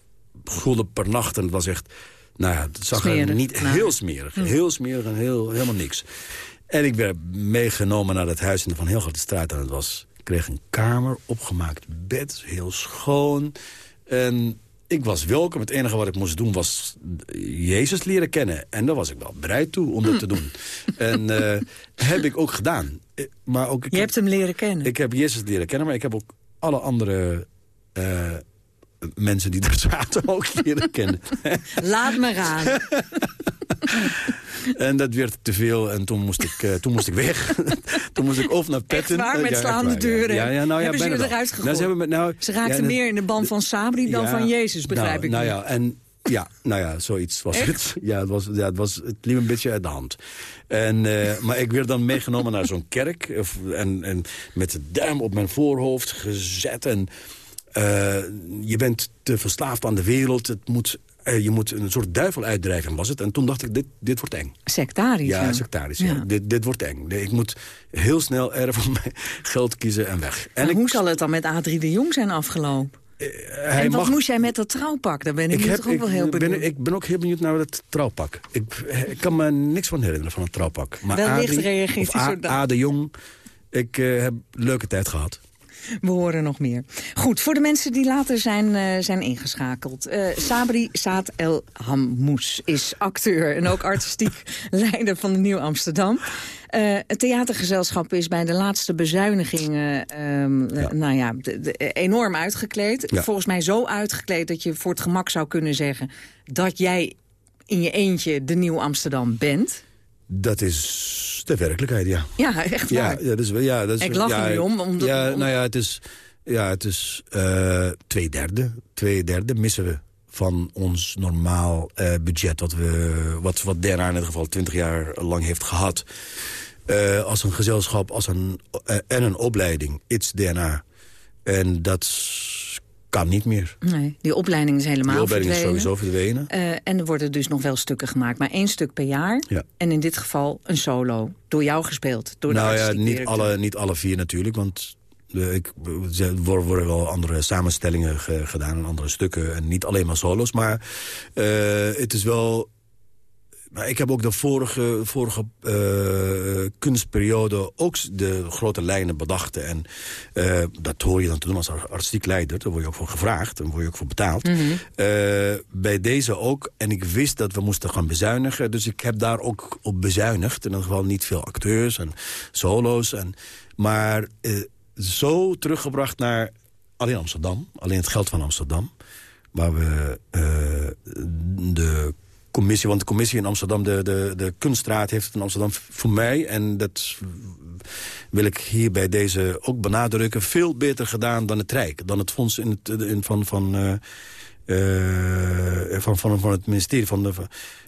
Speaker 8: gulden per nacht. En het was echt nou ja, het zag er niet nou. heel smerig. Hm. Heel smerig en heel, helemaal niks. En ik werd meegenomen naar het huis in de Van Heel straat. En het was, ik kreeg een kamer, opgemaakt bed, heel schoon. En ik was welkom. Het enige wat ik moest doen was Jezus leren kennen. En daar was ik wel bereid toe om dat te doen. (laughs) En uh, heb ik ook gedaan. Eh, maar ook, ik
Speaker 7: Je hebt hem leren kennen?
Speaker 8: Ik heb Jezus leren kennen, maar ik heb ook alle andere... Uh, mensen die er (laughs) zaten ook leren kennen. (laughs)
Speaker 7: Laat me gaan.
Speaker 8: en dat werd te veel en toen moest ik, uh, toen moest ik weg. (laughs) toen moest ik of naar Petten.
Speaker 7: Echt waar, met slaande deuren.
Speaker 8: Ja, ja, nou, ja,
Speaker 7: hebben ze eruit gegooid? Nou, ze, hebben, nou, ze raakten ja, meer in de band van Sabri dan van Jezus, begrijp
Speaker 8: nou,
Speaker 7: ik.
Speaker 8: Nou ja, en ja, nou ja, zoiets was
Speaker 7: Echt?
Speaker 8: het. Ja, het, was, ja, het, was, het liep een beetje uit de hand. En, uh, maar ik werd dan meegenomen naar zo'n kerk. Of, en, en met de duim op mijn voorhoofd gezet. En uh, je bent te verslaafd aan de wereld. Het moet, uh, je moet een soort duivel uitdrijven, was het. En toen dacht ik, dit, dit wordt eng.
Speaker 7: Sectarisch.
Speaker 8: Ja, ja. sectarisch. Ja. Ja. Dit, dit wordt eng. Ik moet heel snel er (laughs) mijn geld kiezen en weg. En
Speaker 7: maar
Speaker 8: ik,
Speaker 7: hoe zal het dan met Adrie de Jong zijn afgelopen?
Speaker 8: Uh,
Speaker 7: en wat mag... moest jij met dat trouwpak? Daar ben ik, ik heb, toch ook
Speaker 8: ik
Speaker 7: wel heel benieuwd.
Speaker 8: Ben, ik ben ook heel benieuwd naar dat trouwpak. Ik, ik kan me niks van herinneren van het trouwpak. Maar
Speaker 7: Wellicht
Speaker 8: Adrie,
Speaker 7: reageert hij zo
Speaker 8: A, A de Jong, ik heb een leuke tijd gehad.
Speaker 7: We horen nog meer. Goed, voor de mensen die later zijn, uh, zijn ingeschakeld. Uh, Sabri Saad El Hammous is acteur en ook artistiek (laughs) leider van de Nieuw Amsterdam. Uh, het theatergezelschap is bij de laatste bezuinigingen um, ja. nou ja, de, de, enorm uitgekleed. Ja. Volgens mij zo uitgekleed dat je voor het gemak zou kunnen zeggen... dat jij in je eentje de Nieuw Amsterdam bent.
Speaker 8: Dat is de werkelijkheid, ja.
Speaker 7: Ja, echt waar.
Speaker 8: Ja, ja, dat is, ja, dat is,
Speaker 7: Ik lach
Speaker 8: ja,
Speaker 7: er nu om. om
Speaker 8: ja,
Speaker 7: om...
Speaker 8: nou ja, het is, ja, het is uh, twee derde. Twee derde missen we van ons normaal uh, budget... wat, we, wat, wat DNA in ieder geval 20 jaar lang heeft gehad. Uh, als een gezelschap als een, en een opleiding, iets DNA. En dat kan niet meer.
Speaker 7: Nee, die opleiding is helemaal
Speaker 8: Die opleiding
Speaker 7: verdwenen.
Speaker 8: is sowieso verdwenen.
Speaker 7: Uh, en er worden dus nog wel stukken gemaakt, maar één stuk per jaar.
Speaker 8: Ja.
Speaker 7: En in dit geval een solo, door jou gespeeld. Door
Speaker 8: nou
Speaker 7: de
Speaker 8: ja, niet alle, niet alle vier natuurlijk, want... De, ik, er worden wel andere samenstellingen ge, gedaan en andere stukken. En niet alleen maar solos, maar uh, het is wel... Maar ik heb ook de vorige, vorige uh, kunstperiode ook de grote lijnen bedacht. En uh, dat hoor je dan te doen als artistiek leider. Daar word je ook voor gevraagd en word je ook voor betaald. Mm -hmm. uh, bij deze ook. En ik wist dat we moesten gaan bezuinigen. Dus ik heb daar ook op bezuinigd. In ieder geval niet veel acteurs en solo's. En, maar zo teruggebracht naar alleen Amsterdam. Alleen het geld van Amsterdam. Waar we de commissie, want de commissie in Amsterdam, de, de, de kunstraad heeft het in Amsterdam voor mij... en dat wil ik hier bij deze ook benadrukken... veel beter gedaan dan het Rijk, dan het fonds in het, in, van... van uh, uh, van, van, van het ministerie van de...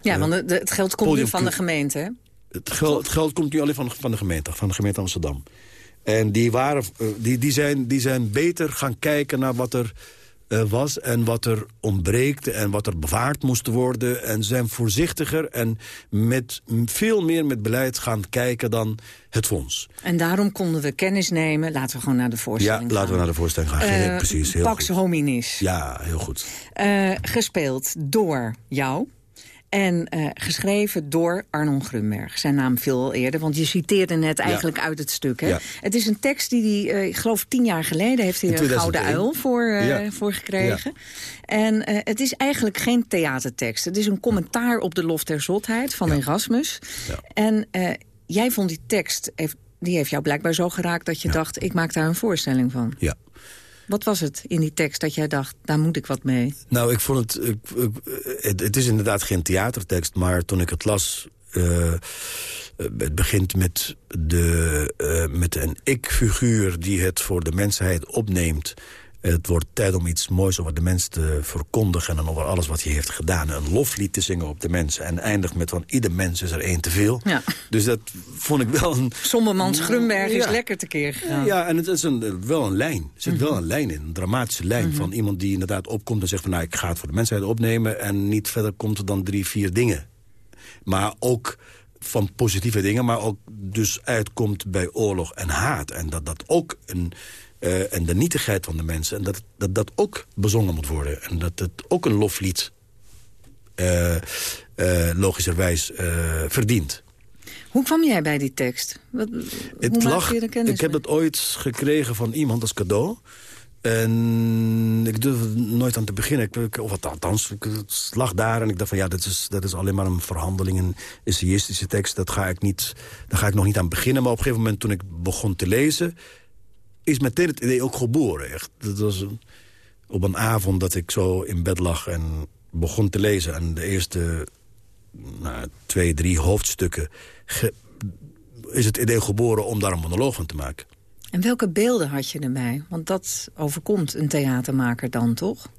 Speaker 7: Ja, want de, de, het geld komt nu van de gemeente, hè?
Speaker 8: Het geld, het geld komt nu alleen van, van de gemeente, van de gemeente Amsterdam. En die, waren, die, die, zijn, die zijn beter gaan kijken naar wat er uh, was en wat er ontbreekt en wat er bewaard moest worden. En zijn voorzichtiger en met veel meer met beleid gaan kijken dan het fonds.
Speaker 7: En daarom konden we kennis nemen. Laten we gewoon naar de voorstelling
Speaker 8: ja,
Speaker 7: gaan.
Speaker 8: laten we naar de voorstelling gaan. Uh, Precies, heel
Speaker 7: Pax
Speaker 8: goed.
Speaker 7: Hominis.
Speaker 8: Ja, heel goed.
Speaker 7: Uh, gespeeld door jou. En uh, geschreven door Arnon Grunberg. Zijn naam viel al eerder, want je citeerde net eigenlijk ja. uit het stuk. Hè? Ja. Het is een tekst die hij, uh, ik geloof tien jaar geleden... heeft hij een Gouden Uil voor, uh, ja. voor gekregen. En het is eigenlijk geen theatertekst. Het is een commentaar op de lof der zotheid van Erasmus. En jij vond die tekst, die heeft jou blijkbaar zo geraakt... dat je dacht, ik maak daar een voorstelling van.
Speaker 8: Ja.
Speaker 7: Wat was het in die tekst dat jij dacht, daar moet ik wat mee?
Speaker 8: Nou, ik vond het... Het, is inderdaad geen theatertekst, maar toen ik het las... Uh, het begint met, de, uh, met een ik-figuur die het voor de mensheid opneemt... Het wordt tijd om iets moois over de mens te verkondigen... en over alles wat hij heeft gedaan. Een loflied te zingen op de mensen. En eindigt met van ieder mens is er één te veel.
Speaker 7: Ja.
Speaker 8: Dus dat vond ik wel een...
Speaker 7: Sommermans Grunberg ja. is lekker tekeer gegaan.
Speaker 8: Ja, en het is een, wel een lijn. Er zit mm -hmm. wel een lijn in, een dramatische lijn... Mm -hmm. van iemand die inderdaad opkomt en zegt van... nou, ik ga het voor de mensheid opnemen... en niet verder komt dan drie, vier dingen. Maar ook van positieve dingen... maar ook dus uitkomt bij oorlog en haat. En dat dat ook een... Uh, en de nietigheid van de mensen. En dat, dat dat ook bezongen moet worden. En dat het ook een loflied uh, uh, logischerwijs verdient.
Speaker 7: Hoe kwam jij bij die tekst? Wat,
Speaker 8: het lag,
Speaker 7: je
Speaker 8: ik heb het ooit gekregen van iemand als cadeau. En ik durfde nooit aan te beginnen. Ik, of althans, ik, het lag daar en ik dacht van ja, dat is, dat is alleen maar een verhandeling, een essayistische tekst. Dat ga ik niet, daar ga ik nog niet aan beginnen. Maar op een gegeven moment toen ik begon te lezen is meteen het idee ook geboren. Echt. Dat was een, op een avond dat ik zo in bed lag en begon te lezen. En de eerste nou, twee, drie hoofdstukken... Ge, is het idee geboren om daar een monoloog van te maken.
Speaker 7: En welke beelden had je erbij? Want dat overkomt een theatermaker dan, toch?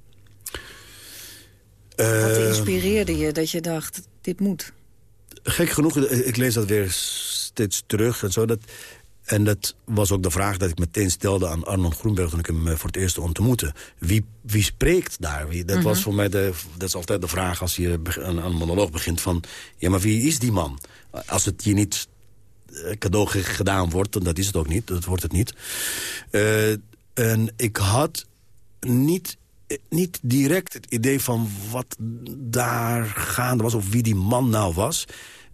Speaker 8: Uh,
Speaker 7: Wat inspireerde je dat je dacht, dit moet?
Speaker 8: Gek genoeg, ik lees dat weer steeds terug en zo... Dat, en dat was ook de vraag dat ik meteen stelde aan Arnon Groenberg... toen ik hem voor het eerst ontmoette. Wie, wie spreekt daar? Wie, dat, mm -hmm. was voor mij de, dat is altijd de vraag als je een, een monoloog begint van... ja, maar wie is die man? Als het je niet cadeau gedaan wordt, dan dat is het ook niet. Dat wordt het niet. Uh, en ik had niet, niet direct het idee van wat daar gaande was... of wie die man nou was...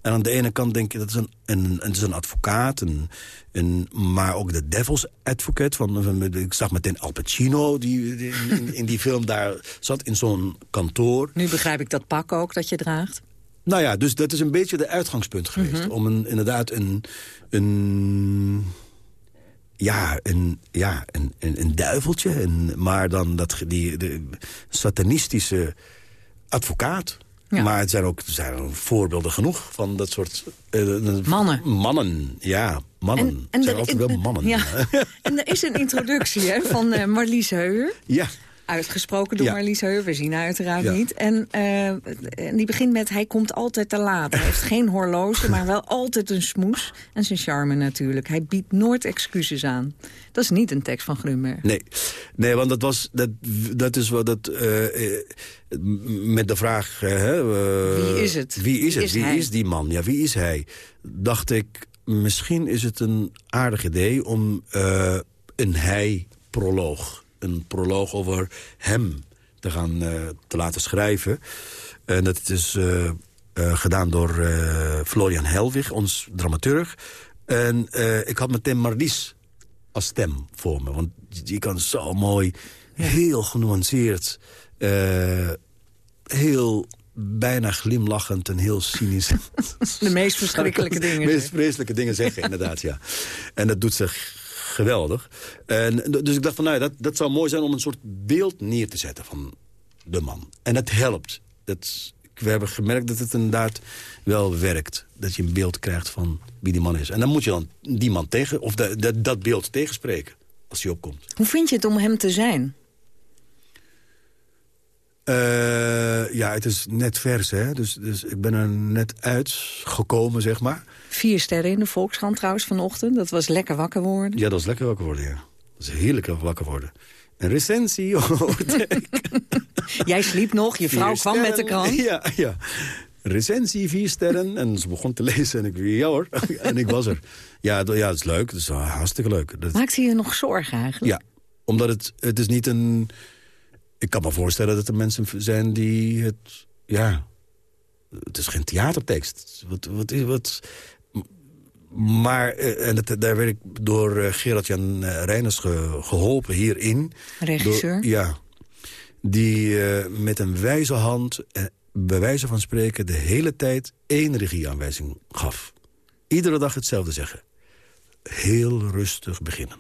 Speaker 8: En aan de ene kant denk je, dat is een, een, het is een advocaat, een, een, maar ook de devil's advocate. Van, van, ik zag meteen Al Pacino, die, die in, in die film daar zat in zo'n kantoor.
Speaker 7: Nu begrijp ik dat pak ook dat je draagt.
Speaker 8: Nou ja, dus dat is een beetje de uitgangspunt geweest. Om een, inderdaad een, een, ja, een, ja, een, een, een duiveltje, een, maar dan dat, die de satanistische advocaat. Maar het zijn ook er zijn voorbeelden genoeg van dat soort...
Speaker 7: eh, mannen.
Speaker 8: Mannen, ja. Mannen. En, en zijn altijd wel mannen.
Speaker 7: Ja. en er is een introductie hè, van uh, Marlies Heuer.
Speaker 8: Ja.
Speaker 7: Uitgesproken door Marlies Heuer, we zien haar uiteraard niet. En, uh, en die begint met, hij komt altijd te laat. Hij heeft geen horloge, maar wel altijd een smoes. En zijn charme natuurlijk. Hij biedt nooit excuses aan. Dat is niet een tekst van Grunberg.
Speaker 8: Nee, nee want dat, was, dat, dat is wat dat... Uh, met de vraag... Uh,
Speaker 7: wie is het?
Speaker 8: Wie is het? Wie is die man? Ja, wie is hij? Dacht ik, misschien is het een aardig idee om een hij-proloog een proloog over hem te gaan uh, te laten schrijven. En dat is uh, uh, gedaan door Florian Helwig, ons dramaturg. En ik had meteen Marlies als stem voor me. Want die kan zo mooi, heel genuanceerd... heel bijna glimlachend en heel cynisch. (laughs)
Speaker 7: De meest verschrikkelijke dingen.
Speaker 8: De meest vreselijke dingen zeggen, inderdaad, ja. En dat doet ze geweldig. En, dus ik dacht van, nou dat, dat zou mooi zijn om een soort beeld neer te zetten van de man. En dat helpt. Dat, we hebben gemerkt dat het inderdaad wel werkt. Dat je een beeld krijgt van wie die man is. En dan moet je dan die man tegen, of dat, dat beeld tegenspreken als hij opkomt.
Speaker 7: Hoe vind je het om hem te zijn?
Speaker 8: Uh, ja, het is net vers, hè. Dus, dus ik ben er net uitgekomen, zeg maar.
Speaker 7: Vier sterren in de Volkskrant trouwens vanochtend. Dat was lekker wakker worden.
Speaker 8: Ja, dat is lekker wakker worden, ja. Dat is heerlijk wakker worden. Een recensie (laughs) hoorde
Speaker 7: Jij sliep nog, je vrouw kwam met de krant.
Speaker 8: Ja, ja. Recensie, vier sterren. En ze begon te lezen en ik ja hoor. (laughs) en ik was er. Ja, ja, dat is leuk. Dat is hartstikke leuk. Dat...
Speaker 7: Maakt hij je nog zorgen eigenlijk?
Speaker 8: Ja, omdat het, het is niet een... Ik kan me voorstellen dat er mensen zijn die het... Ja, het is geen theatertekst. Wat, wat, wat, maar, eh, en het, daar werd ik door uh, Gerard-Jan uh, Reiners geholpen hierin.
Speaker 7: Regisseur?
Speaker 8: ja. Die met een wijze hand, bij wijze van spreken... de hele tijd één regieaanwijzing gaf. Iedere dag hetzelfde zeggen. Heel rustig beginnen.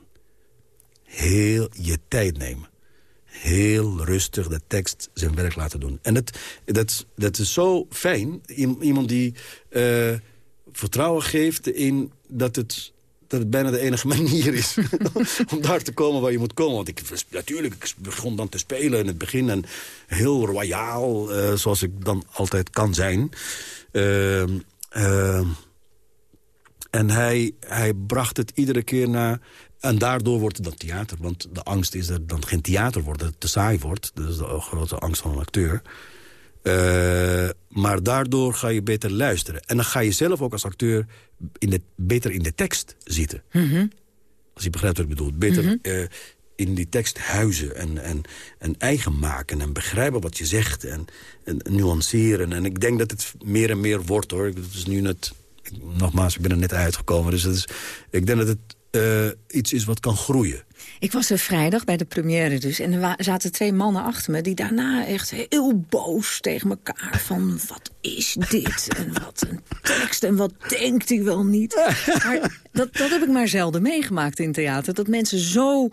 Speaker 8: Heel je tijd nemen. Heel rustig de tekst zijn werk laten doen. En dat, dat, dat is zo fijn. Iemand die vertrouwen geeft in dat het, dat het bijna de enige (laughs) manier is (laughs) om daar te komen waar je moet komen. Want ik, natuurlijk, ik begon dan te spelen in het begin en heel royaal, uh, zoals ik dan altijd kan zijn. Uh, uh, en hij, hij bracht het iedere keer naar... En daardoor wordt het dan theater. Want de angst is dat het dan geen theater wordt, dat het te saai wordt. Dat is de grote angst van een acteur. Uh, maar daardoor ga je beter luisteren. En dan ga je zelf ook als acteur in de, beter in de tekst zitten.
Speaker 7: Mhm.
Speaker 8: Als je begrijpt wat ik bedoel. Beter mm -hmm. uh, in die tekst huizen en, en, en eigen maken. En begrijpen wat je zegt en, en, nuanceren. En ik denk dat het meer en meer wordt hoor. Het is nu net, nogmaals, ik ben er net uitgekomen. Dus het is, ik denk dat het uh, iets is wat kan groeien.
Speaker 7: Ik was er vrijdag bij de première dus. En er zaten twee mannen achter me die daarna echt heel boos tegen elkaar. Van wat is dit? En wat een tekst en wat denkt hij wel niet? (laughs) Maar dat, dat heb ik maar zelden meegemaakt in theater. Dat mensen zo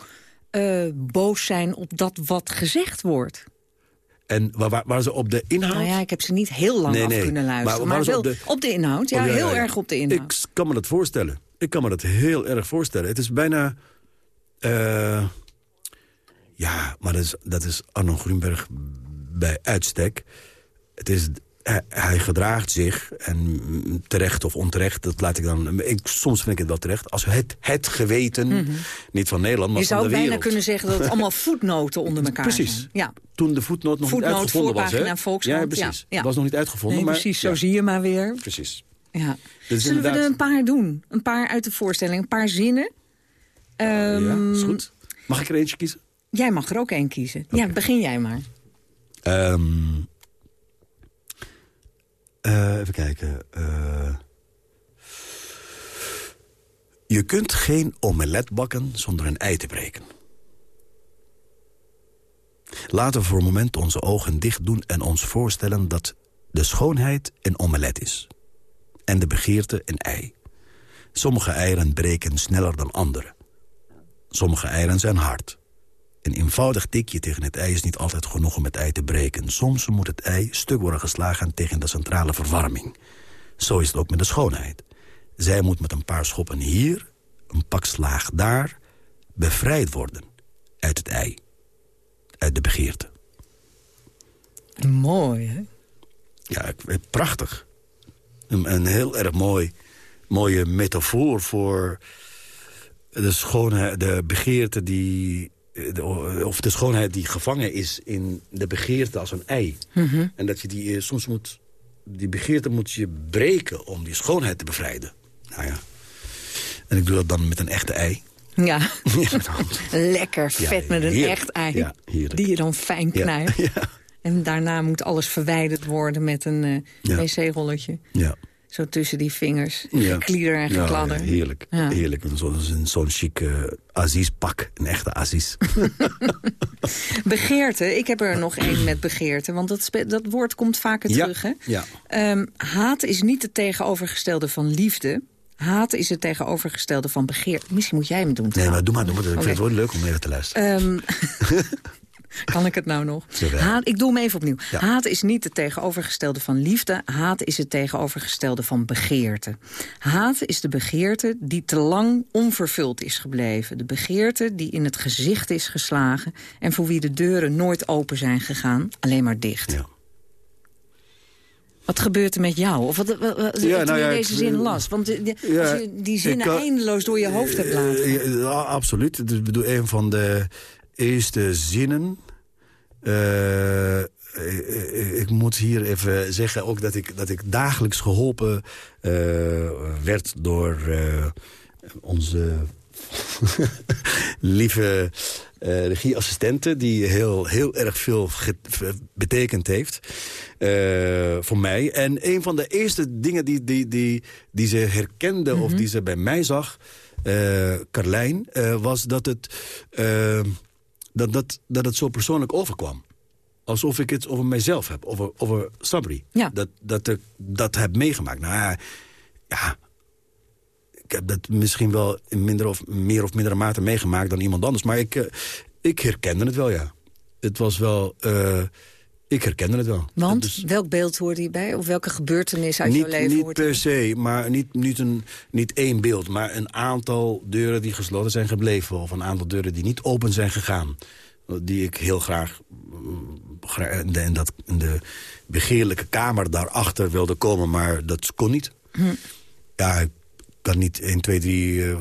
Speaker 7: uh, boos zijn op dat wat gezegd wordt.
Speaker 8: En waar, waar, ze op de inhoud...
Speaker 7: Nou ja, ik heb ze niet heel lang
Speaker 8: nee,
Speaker 7: af
Speaker 8: nee.
Speaker 7: kunnen luisteren.
Speaker 8: Maar,
Speaker 7: maar, wel
Speaker 8: op, de...
Speaker 7: op de inhoud, ja,
Speaker 8: oh, ja,
Speaker 7: heel
Speaker 8: ja, ja.
Speaker 7: erg op de inhoud.
Speaker 8: Ik kan me dat voorstellen. Ik kan me dat heel erg voorstellen. Het is bijna... Uh, ja, maar dat is, dat is Arno Grunberg bij uitstek. Het is, hij, hij, gedraagt zich, en terecht of onterecht, dat laat ik dan... Ik, soms vind ik het wel terecht, als het, het geweten, mm -hmm. niet van Nederland, maar
Speaker 7: Je
Speaker 8: van de
Speaker 7: zou
Speaker 8: wereld.
Speaker 7: bijna kunnen zeggen dat het allemaal (laughs) voetnoten onder elkaar
Speaker 8: Precies.
Speaker 7: zijn. Ja.
Speaker 8: Toen de voetnoot nog
Speaker 7: Voetnoot,
Speaker 8: niet uitgevonden was.
Speaker 7: voorpagina,
Speaker 8: Hè?
Speaker 7: Volkskrant,
Speaker 8: Ja, precies.
Speaker 7: ja, ja.
Speaker 8: was nog niet uitgevonden.
Speaker 7: Nee,
Speaker 8: maar,
Speaker 7: precies, zo
Speaker 8: ja.
Speaker 7: zie je maar weer.
Speaker 8: Precies.
Speaker 7: Ja.
Speaker 8: Dus
Speaker 7: Zullen we er een paar doen? Een paar uit de voorstelling, een paar zinnen. Um,
Speaker 8: ja, is goed. Mag ik er eentje kiezen?
Speaker 7: Jij mag er ook één kiezen. Okay. Ja, begin jij maar.
Speaker 8: Um, Eh, even kijken. Uh, je kunt geen omelet bakken zonder een ei te breken. Laten we voor een moment onze ogen dicht doen en ons voorstellen dat de schoonheid een omelet is. En de begeerte een ei. Sommige eieren breken sneller dan andere. Sommige eieren zijn hard. Een eenvoudig tikje tegen het ei is niet altijd genoeg om het ei te breken. Soms moet het ei stuk worden geslagen tegen de centrale verwarming. Zo is het ook met de schoonheid. Zij moet met een paar schoppen hier, een pak slaag daar... bevrijd worden uit het ei, uit de begeerte.
Speaker 7: Mooi, hè?
Speaker 8: Ja, prachtig. Een, een heel erg mooi, mooie metafoor voor de schoonheid, de begeerte die... De, of de schoonheid die gevangen is in de begeerte als een ei.
Speaker 7: Mhm.
Speaker 8: En dat je die eh, soms moet... Die begeerte moet je breken om die schoonheid te bevrijden. Nou ja. En ik doe dat dan met een echte ei.
Speaker 7: Ja. (laughs) Lekker vet met een echt ei.
Speaker 8: Ja,
Speaker 7: die je dan fijn knijpt. (laughs) En daarna moet alles verwijderd worden met een uh, wc-rolletje.
Speaker 8: Ja.
Speaker 7: Zo tussen die vingers. Ja. Geklieder en gekladder.
Speaker 8: Ja, heerlijk. heerlijk. Zo'n zo'n chic uh, Aziz-pak. Een echte Aziz. (laughs)
Speaker 7: begeerte. Ik heb er nog één met begeerte. Want dat, dat woord komt vaker terug. Hè?
Speaker 8: Ja.
Speaker 7: Um, haat is niet het tegenovergestelde van liefde. Haat is het tegenovergestelde van begeerte. Misschien moet jij hem doen.
Speaker 8: Nee, maar doe maar. Doe maar. Ik vind het wel leuk om even te luisteren.
Speaker 7: Um, (laughs) (laughs) Kan ik het nou nog? Haat, ik doe hem even opnieuw. Haat is niet het tegenovergestelde van liefde. Haat is het tegenovergestelde van begeerte. Haat is de begeerte die te lang onvervuld is gebleven. De begeerte die in het gezicht is geslagen... en voor wie de deuren nooit open zijn gegaan, alleen maar dicht.
Speaker 8: Ja.
Speaker 7: Wat gebeurt er met jou? Of wat, wat, wat ja, nou ja, deze zin las? Want die, ja, als je die zinnen eindeloos door je hoofd hebt laten.
Speaker 8: Ja, absoluut. Ik bedoel, een van de eerste zinnen uh, ik moet hier even zeggen ook dat ik, dat ik dagelijks geholpen uh, werd door uh, onze (laughs) lieve uh, regieassistente... die heel, heel erg veel betekend heeft voor mij. En een van de eerste dingen die, die, die, die ze herkende... of mhm. die ze bij mij zag, Carlijn... was dat het dat, dat, dat het zo persoonlijk overkwam. Alsof ik het over mijzelf heb, over, over Sabri.
Speaker 7: Ja.
Speaker 8: Dat, dat ik dat heb meegemaakt. Nou ja, ja, ik heb dat misschien wel in minder of, meer of mindere mate meegemaakt dan iemand anders. Maar ik, uh, ik herkende het wel, ja. Het was wel... Uh, ik herkende het wel.
Speaker 7: Want? Dus, welk beeld hoorde hierbij? Of welke gebeurtenis uit
Speaker 8: niet,
Speaker 7: jouw leven
Speaker 8: Niet per se, maar niet, niet, een, niet één beeld. Maar een aantal deuren die gesloten zijn gebleven. Of een aantal deuren die niet open zijn gegaan. Die ik heel graag in de, in dat, in de begeerlijke kamer daarachter wilde komen. Maar dat kon niet.
Speaker 7: Hm.
Speaker 8: Ja, kan niet 1, 2, 3 uh,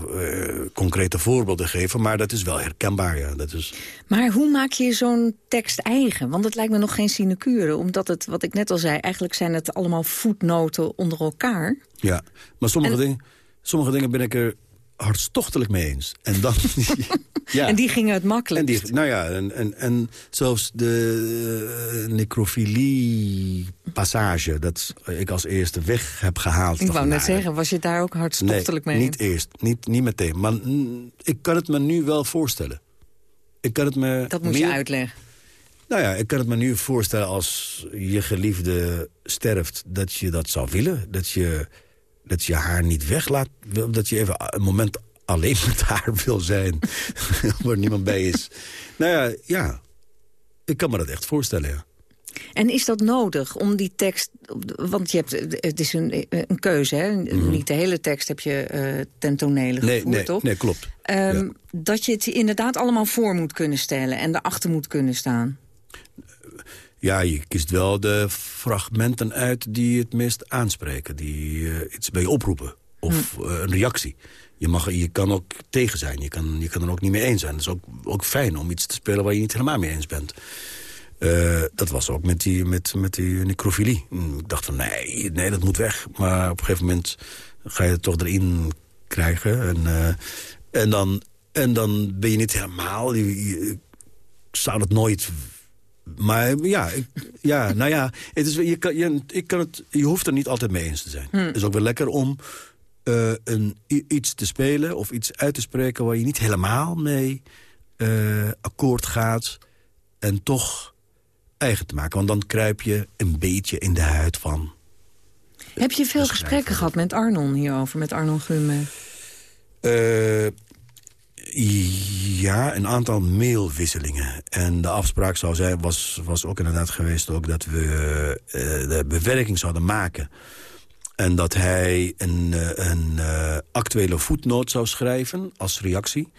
Speaker 8: concrete voorbeelden geven, maar dat is wel herkenbaar. Ja. Dat is...
Speaker 7: Maar hoe maak je zo'n tekst eigen? Want het lijkt me nog geen sinecure, omdat het, wat ik net al zei... eigenlijk zijn het allemaal voetnoten onder elkaar.
Speaker 8: Ja, maar sommige, dingen, sommige dingen ben ik er hartstochtelijk mee eens. En, dan, (laughs)
Speaker 7: ja. en die gingen het makkelijk.
Speaker 8: En die, nou ja, en, en, en zelfs de uh, necrofilie-passage... dat ik als eerste weg heb gehaald.
Speaker 7: Ik wou net zeggen, was je daar ook hartstochtelijk
Speaker 8: nee,
Speaker 7: mee
Speaker 8: niet eerst. Niet, niet meteen. Maar ik kan het me nu wel voorstellen. Ik kan het me
Speaker 7: dat moet je uitleggen.
Speaker 8: Nou ja, ik kan het me nu voorstellen als je geliefde sterft... dat je dat zou willen. Dat je dat je haar niet weglaat. Dat je even een moment alleen met haar wil zijn. (laughs) waar niemand bij is. Nou ja, ja. Ik kan me dat echt voorstellen, ja.
Speaker 7: En is dat nodig om die tekst... Want je hebt, het is een, een keuze, hè? Mhm. Niet de hele tekst heb je uh, ten tonele gevoerd,
Speaker 8: nee, nee,
Speaker 7: toch?
Speaker 8: Nee, klopt.
Speaker 7: Um, Dat je het inderdaad allemaal voor moet kunnen stellen... en erachter moet kunnen staan.
Speaker 8: Ja, je kiest wel de fragmenten uit die het meest aanspreken. Die uh, iets bij je oproepen. Of hm. uh, een reactie. Je, mag, je kan ook tegen zijn. Je kan, je kan er ook niet mee eens zijn. Het is ook, ook fijn om iets te spelen waar je niet helemaal mee eens bent. Uh, dat was ook met die, met, met die necrofilie. Hm, ik dacht van nee, nee, dat moet weg. Maar op een gegeven moment ga je het toch erin krijgen. En, en, dan, en dan ben je niet helemaal... Je, je, zou het nooit maar ja, ik, Ja, nou ja, het is, je, kan, je, ik kan het, je hoeft er niet altijd mee eens te zijn.
Speaker 7: Hm.
Speaker 8: Het is ook wel lekker om eh, een, iets te spelen of iets uit te spreken... waar je niet helemaal mee eh, akkoord gaat en toch eigen te maken. Want dan kruip je een beetje in de huid van...
Speaker 7: Heb je veel gesprekken gehad met Arnon hierover, met Arnon Gumme?
Speaker 8: Eh, ja, een aantal mailwisselingen. En de afspraak zou zijn, was, was ook inderdaad geweest ook dat we de bewerking zouden maken. En dat hij een, eh, een eh, actuele voetnoot zou schrijven als reactie.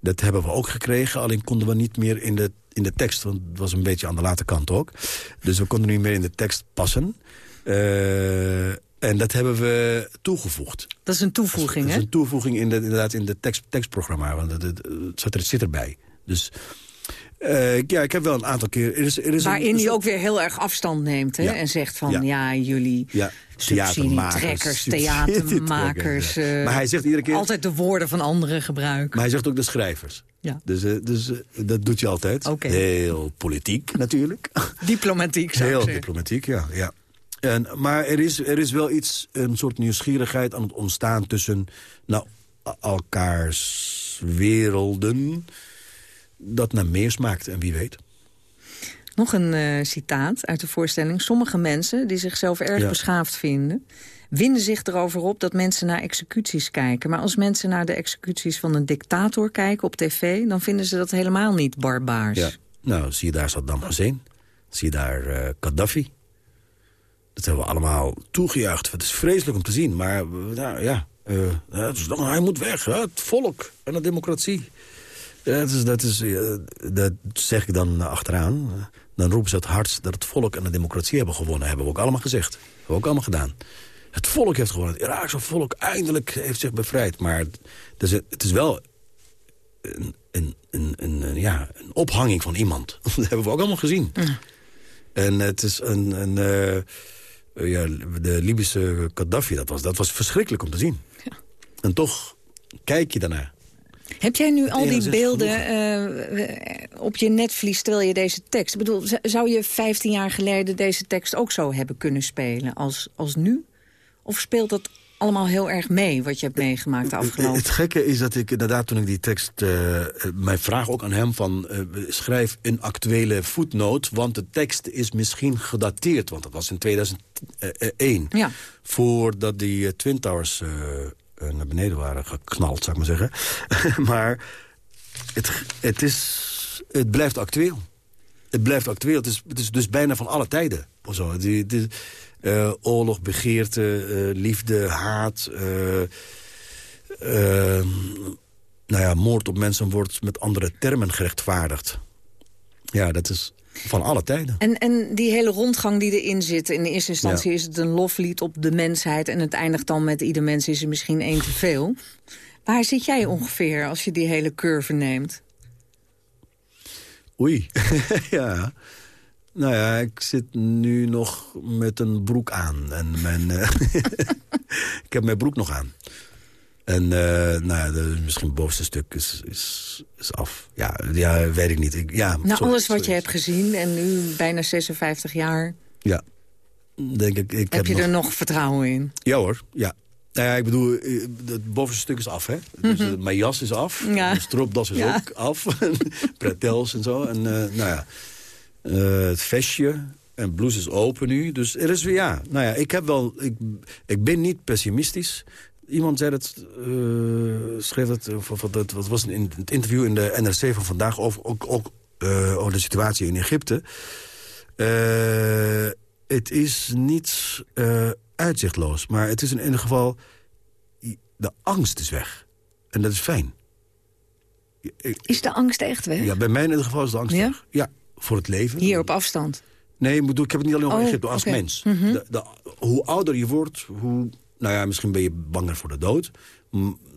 Speaker 8: Dat hebben we ook gekregen, alleen konden we niet meer in de, in de tekst... want het was een beetje aan de late kant ook. Dus we konden niet meer in de tekst passen. Eh, en dat hebben we toegevoegd.
Speaker 7: Dat is een toevoeging,
Speaker 8: Dat
Speaker 7: hè?
Speaker 8: is een toevoeging in de, inderdaad in de tekst, tekstprogramma. Want het, het, het zit, er, zit erbij. Dus eh, ja, ik heb wel een aantal keer... Er is, er is
Speaker 7: Waarin hij ook weer heel erg afstand neemt, hè?
Speaker 8: Ja.
Speaker 7: En zegt van,
Speaker 8: Ja.
Speaker 7: ja, jullie
Speaker 8: ja,
Speaker 7: subsidietrekkers, (laughs) theatermakers... eh,
Speaker 8: maar hij zegt iedere keer...
Speaker 7: Altijd de woorden van anderen gebruiken.
Speaker 8: Maar hij zegt ook de schrijvers.
Speaker 7: Ja.
Speaker 8: Dus, eh, dus dat doet hij altijd. Heel politiek natuurlijk. (laughs)
Speaker 7: Diplomatiek, zou
Speaker 8: Heel diplomatiek, ja. ja. En, maar er is, er is wel iets, een soort nieuwsgierigheid aan het ontstaan tussen nou, elkaars werelden. Dat naar meer smaakt en wie weet.
Speaker 7: Nog een eh, citaat uit de voorstelling. Sommige mensen, die zichzelf erg
Speaker 8: Ja.
Speaker 7: beschaafd vinden... winden zich erover op dat mensen naar executies kijken. Maar als mensen naar de executies van een dictator kijken op tv... dan vinden ze dat helemaal niet barbaars.
Speaker 8: Ja. Nou, zie je daar Saddam Hussein. Zie je daar eh, Gaddafi. Dat hebben we allemaal toegejuicht. Het is vreselijk om te zien, maar eh, nou, ja, het is, hij moet weg. Hè? Het volk en de democratie. Ja, dat, is, dat, is, eh, dat zeg ik dan achteraan. Dan roepen ze het hardst dat het volk en de democratie hebben gewonnen. Hebben we ook allemaal gezegd. Hebben we ook allemaal gedaan. Het volk heeft gewonnen. Het Iraakse volk eindelijk heeft zich bevrijd. Maar het is, het is wel een, een, een, een, ja, een ophanging van iemand. (laughs) Dat hebben we ook allemaal gezien. En het is een... een eh, ja, de Libische Gaddafi, dat was, dat was verschrikkelijk om te zien. En toch kijk je daarnaar.
Speaker 7: Heb jij nu al die beelden eh, op je netvlies terwijl je deze tekst... Ik bedoel, zou je 15 jaar geleden deze tekst ook zo hebben kunnen spelen als, als nu? Of speelt dat allemaal heel erg mee, wat je hebt meegemaakt de afgelopen...
Speaker 8: Het gekke is dat ik inderdaad toen ik die tekst... eh, mijn vraag ook aan hem van... schrijf een actuele voetnoot, want de tekst is misschien gedateerd. Want dat was in 2001.
Speaker 7: Ja.
Speaker 8: Voordat die Twin Towers naar beneden waren geknald, zou ik maar zeggen. (laughs) maar het, het, is, het blijft actueel. Het blijft actueel. Het is, het is dus bijna van alle tijden. Of zo. Is, eh, oorlog, begeerte, eh, liefde, haat... eh, eh, nou ja, moord op mensen wordt met andere termen gerechtvaardigd. Ja, dat is van alle tijden.
Speaker 7: En, en die hele rondgang die erin zit, in de eerste instantie
Speaker 8: Ja.
Speaker 7: is het een loflied op de mensheid... en het eindigt dan met ieder mens is er misschien één te veel. Waar zit jij ongeveer als je die hele curve neemt?
Speaker 8: Oei, (laughs) ja. Nou ja, ik zit nu nog met een broek aan. En mijn, eh, (laughs) ik heb mijn broek nog aan. En eh, nou ja, de, misschien het bovenste stuk is, is, is af. Ja, ja, weet ik niet. Ik, ja, sorry,
Speaker 7: alles wat
Speaker 8: sorry.
Speaker 7: je hebt gezien en nu bijna 56 jaar...
Speaker 8: Ja, denk ik. ik
Speaker 7: heb je
Speaker 8: nog...
Speaker 7: er nog vertrouwen in?
Speaker 8: Ja hoor, ja. Nou ja, ik bedoel, eh, het bovenste stuk is af, hè? Dus eh, mijn jas is af,
Speaker 7: Mhm. Ja.
Speaker 8: mijn stropdas is
Speaker 7: Ja.
Speaker 8: ook af. (laughs) Pretels en zo. En nou ja, het vestje en blouse is open nu. Dus er is weer, ja, nou ja, ik heb wel... Ik, ik ben niet pessimistisch. Iemand zei het, eh, schreef of, dat wat was in het interview in de NRC van vandaag... over, ook, ook eh, over de situatie in Egypte. Eh, het is niet uitzichtloos, maar het is in ieder geval... de angst is weg. En dat is fijn.
Speaker 7: Is de angst echt weg?
Speaker 8: Ja, bij mij in ieder geval is de angst
Speaker 7: Ja?
Speaker 8: weg. Ja, voor het leven.
Speaker 7: Hier op afstand?
Speaker 8: Nee, ik bedoel, ik heb het niet alleen over
Speaker 7: Oh,
Speaker 8: Egypte, als mens.
Speaker 7: Mhm.
Speaker 8: De- de- hoe ouder je wordt, hoe... Nou ja, misschien ben je banger voor de dood.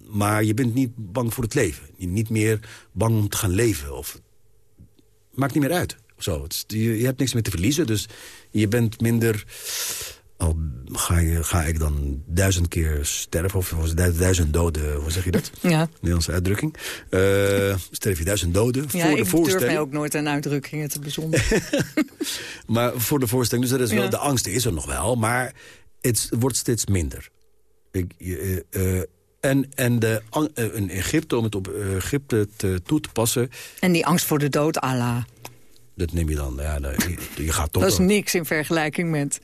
Speaker 8: Maar je bent niet bang voor het leven. Je Niet meer bang om te gaan leven. Of, maakt niet meer uit. Zo, is- je, je hebt niks meer te verliezen, dus je bent minder al ga, je, ga ik dan duizend keer sterven, of duizend doden, hoe zeg je dat? (laughs)
Speaker 7: Ja.
Speaker 8: Nederlandse uitdrukking. Uh, sterf je duizend doden
Speaker 7: ja,
Speaker 8: voor de voorstelling.
Speaker 7: ik durf mij ook nooit aan uitdrukkingen te bezonnen. (laughs)
Speaker 8: maar voor de voorstelling, dus dat is wel, de angst is er nog wel, maar het wordt steeds minder. Ik, uh, en, en de, in Egypte, om het op Egypte te, toe te passen...
Speaker 7: En die angst voor de dood, Allah.
Speaker 8: Dat neem je dan, ja, je, je gaat toch... (laughs)
Speaker 7: Dat is niks in vergelijking met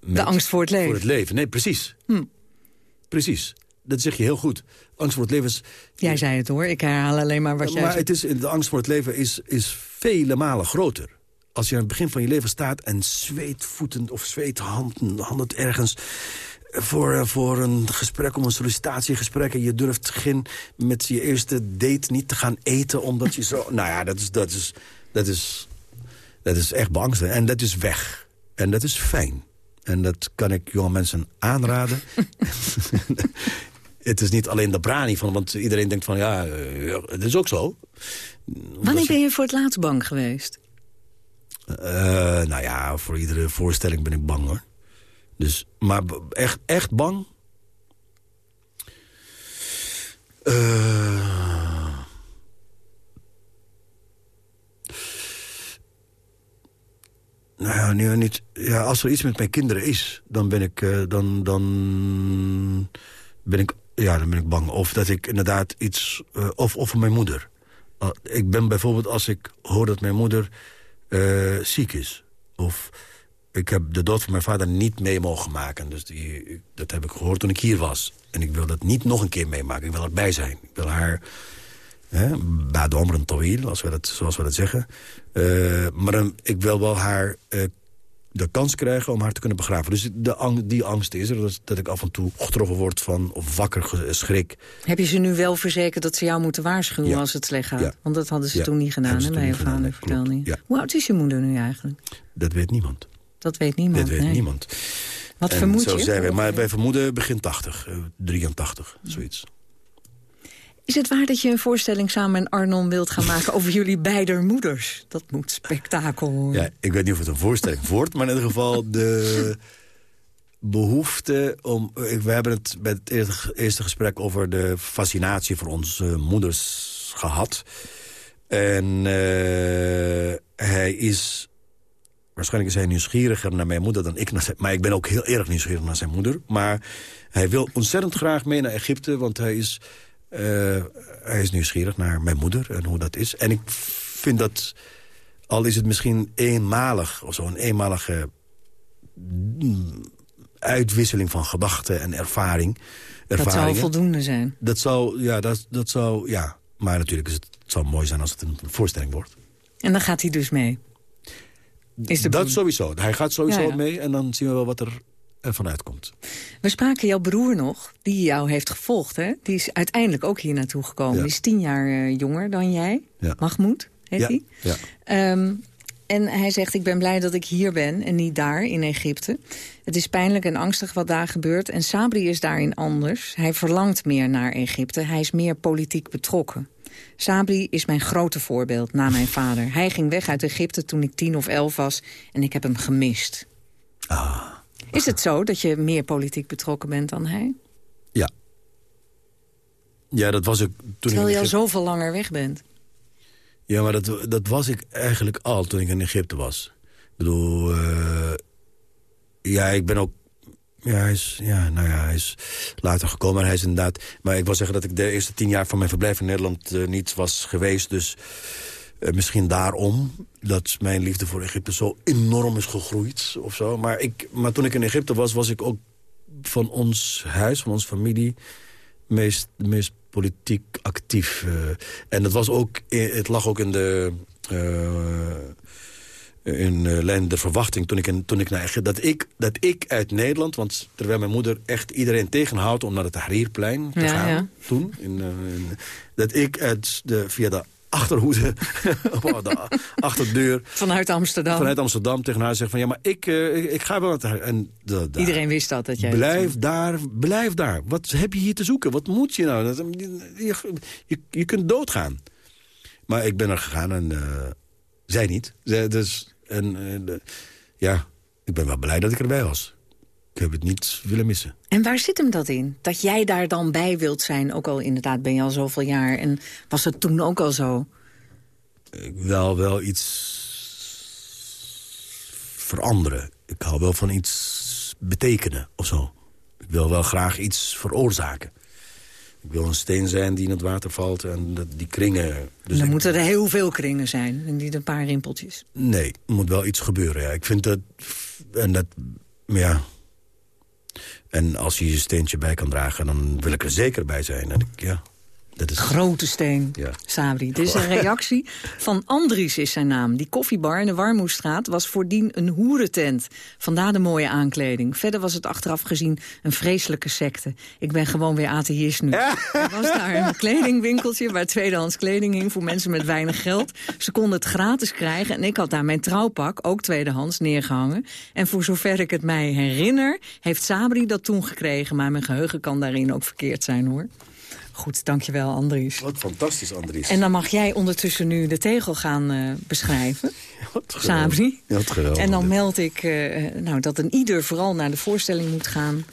Speaker 7: de angst voor het leven.
Speaker 8: Voor het leven, nee, precies.
Speaker 7: Hm.
Speaker 8: Precies. Dat zeg je heel goed. Angst voor het leven is...
Speaker 7: Jij zei het hoor, ik herhaal alleen maar wat
Speaker 8: ja,
Speaker 7: jij
Speaker 8: Maar het is, de angst voor het leven is, is vele malen groter. Als je aan het begin van je leven staat en zweetvoetend of zweethanden handen ergens voor, voor een gesprek, om een sollicitatiegesprek... en je durft geen met je eerste date niet te gaan eten... omdat je zo... (laughs) nou ja, dat is, dat is, dat is, dat is echt beangstigend. En dat is weg. En dat is fijn. En dat kan ik jonge mensen aanraden. (laughs) het is niet alleen de brani van, want iedereen denkt van ja, het is ook zo.
Speaker 7: Wanneer ben je voor het laatst bang geweest?
Speaker 8: Uh, nou ja, voor iedere voorstelling ben ik bang hoor. Dus, maar echt, echt bang? Uh, nou ja, nee, niet, ja, als er iets met mijn kinderen is, dan ben ik, uh, dan, dan ben ik, ja, dan ben ik bang. Of dat ik inderdaad iets, uh, of, of mijn moeder. Ik ben bijvoorbeeld, als ik hoor dat mijn moeder ziek is, of ik heb de dood van mijn vader niet mee mogen maken. Dus die, dat heb ik gehoord toen ik hier was. En ik wil dat niet nog een keer meemaken. Ik wil erbij zijn. Ik wil haar... Bij de omren tawil, als we dat, zoals we dat zeggen. Uh, maar ik wil wel haar uh, de kans krijgen om haar te kunnen begraven. Dus de, die angst is er, dat, dat ik af en toe getroffen word van... of wakker schrik.
Speaker 7: Heb je ze nu wel verzekerd dat ze jou moeten waarschuwen
Speaker 8: ja.
Speaker 7: als het slecht gaat?
Speaker 8: Ja.
Speaker 7: Want dat hadden ze
Speaker 8: ja.
Speaker 7: toen niet gedaan, hè, bij je vader, vertelde je. Hoe oud is je moeder nu eigenlijk?
Speaker 8: Dat weet niemand.
Speaker 7: Dat weet niemand,
Speaker 8: Dat weet
Speaker 7: nee.
Speaker 8: niemand.
Speaker 7: Wat
Speaker 8: en
Speaker 7: vermoed
Speaker 8: zo
Speaker 7: je?
Speaker 8: Zijn wij, maar wij vermoeden begin 80, uh, 83, zoiets.
Speaker 7: Is het waar dat je een voorstelling samen met Arnon wilt gaan maken... over jullie beide moeders? Dat moet spektakel.
Speaker 8: Ja, ik weet niet of het een voorstelling wordt... maar in ieder geval de behoefte om... We hebben het bij het eerste gesprek over de fascinatie voor onze moeders gehad. En uh, hij is... Waarschijnlijk is hij nieuwsgieriger naar mijn moeder dan ik. Naar maar ik ben ook heel erg nieuwsgierig naar zijn moeder. Maar hij wil ontzettend graag mee naar Egypte, want hij is... Uh, hij is nieuwsgierig naar mijn moeder en hoe dat is. En ik vind dat, al is het misschien eenmalig... of zo een eenmalige uitwisseling van gedachten en ervaring...
Speaker 7: Dat zou voldoende zijn.
Speaker 8: Dat zou, ja, dat, dat zou, ja. Maar natuurlijk is het, het zou mooi zijn als het een voorstelling wordt.
Speaker 7: En dan gaat hij dus mee? Is
Speaker 8: dat sowieso. Hij gaat sowieso ja, ja. mee en dan zien we wel wat er ervan uitkomt.
Speaker 7: We spraken jouw broer nog, die jou heeft gevolgd. Hè? Die is uiteindelijk ook hier naartoe gekomen.
Speaker 8: Ja.
Speaker 7: Die is tien jaar uh, jonger dan jij.
Speaker 8: Ja.
Speaker 7: Mahmoud heet
Speaker 8: ja.
Speaker 7: hij.
Speaker 8: Ja.
Speaker 7: Um, en hij zegt, ik ben blij dat ik hier ben en niet daar in Egypte. Het is pijnlijk en angstig wat daar gebeurt. En Sabri is daarin anders. Hij verlangt meer naar Egypte. Hij is meer politiek betrokken. Sabri is mijn grote voorbeeld na mijn (laughs) vader. Hij ging weg uit Egypte toen ik tien of elf was en ik heb hem gemist.
Speaker 8: Ah.
Speaker 7: Is het zo dat je meer politiek betrokken bent dan hij?
Speaker 8: Ja. Ja, dat was ik toen
Speaker 7: Terwijl
Speaker 8: ik
Speaker 7: je al zoveel langer weg bent.
Speaker 8: Ja, maar dat, dat was ik eigenlijk al toen ik in Egypte was. Ik bedoel, uh, ja, ik ben ook... Ja, hij is, ja, nou ja, hij is later gekomen. Maar hij is inderdaad... Maar ik wil zeggen dat ik de eerste tien jaar van mijn verblijf in Nederland uh, niet was geweest. Dus misschien daarom dat mijn liefde voor Egypte zo enorm is gegroeid of zo. Maar, ik, maar toen ik in Egypte was, was ik ook van ons huis, van onze familie... meest, meest politiek actief. Uh, en dat was ook, het lag ook in de... Uh, in uh, lijn der verwachting toen ik, in, toen ik naar Egypte... Dat ik, dat ik uit Nederland, want terwijl mijn moeder echt iedereen tegenhoudt... om naar het Tahrirplein te
Speaker 7: ja,
Speaker 8: gaan
Speaker 7: ja.
Speaker 8: toen... In, in, dat ik uit de, via de achterhoede, (laughs) de achterdeur...
Speaker 7: Vanuit Amsterdam.
Speaker 8: Vanuit Amsterdam tegen haar zegt van... ja, maar ik, uh, ik ga wel naar en de, de,
Speaker 7: Iedereen wist dat, dat jij...
Speaker 8: Blijf daar, blijf daar. Wat heb je hier te zoeken? Wat moet je nou? Je, je, je kunt doodgaan. Maar ik ben er gegaan en uh, zij niet. Zij, dus, en uh, de, ja, ik ben wel blij dat ik erbij was. Ik heb het niet willen missen.
Speaker 7: En waar zit hem dat in? Dat jij daar dan bij wilt zijn, ook al inderdaad ben je al zoveel jaar. En was het toen ook al zo?
Speaker 8: Ik wil wel iets veranderen. Ik hou wel van iets betekenen of zo. Ik wil wel graag iets veroorzaken. Ik wil een steen zijn die in het water valt en dat, die kringen...
Speaker 7: Dus dan moeten er heel veel kringen zijn en niet een paar rimpeltjes.
Speaker 8: Nee, er moet wel iets gebeuren. Ja. Ik vind dat... En dat... Ja... En als je je steentje bij kan dragen, dan wil ik er zeker bij zijn. En ik, ja, dat is...
Speaker 7: Grote steen, ja. Sabri. Dit is een (laughs) reactie van Andries is zijn naam. Die koffiebar in de Warmoestraat was voordien een hoerentent. Vandaar de mooie aankleding. Verder was het achteraf gezien een vreselijke secte. Ik ben gewoon weer atheïst nu. (laughs) Er was daar een kledingwinkeltje waar tweedehands kleding hing... voor mensen met weinig geld. Ze konden het gratis krijgen en ik had daar mijn trouwpak, ook tweedehands, neergehangen. En voor zover ik het mij herinner, heeft Sabri dat toen gekregen. Maar mijn geheugen kan daarin ook verkeerd zijn, hoor. Goed, dankjewel Andries.
Speaker 8: Wat fantastisch, Andries.
Speaker 7: En dan mag jij ondertussen nu de tegel gaan uh, beschrijven. (laughs)
Speaker 8: Wat
Speaker 7: Sabri.
Speaker 8: Wat geweldig.
Speaker 7: En dan meld ik uh, nou, dat een ieder vooral naar de voorstelling moet gaan.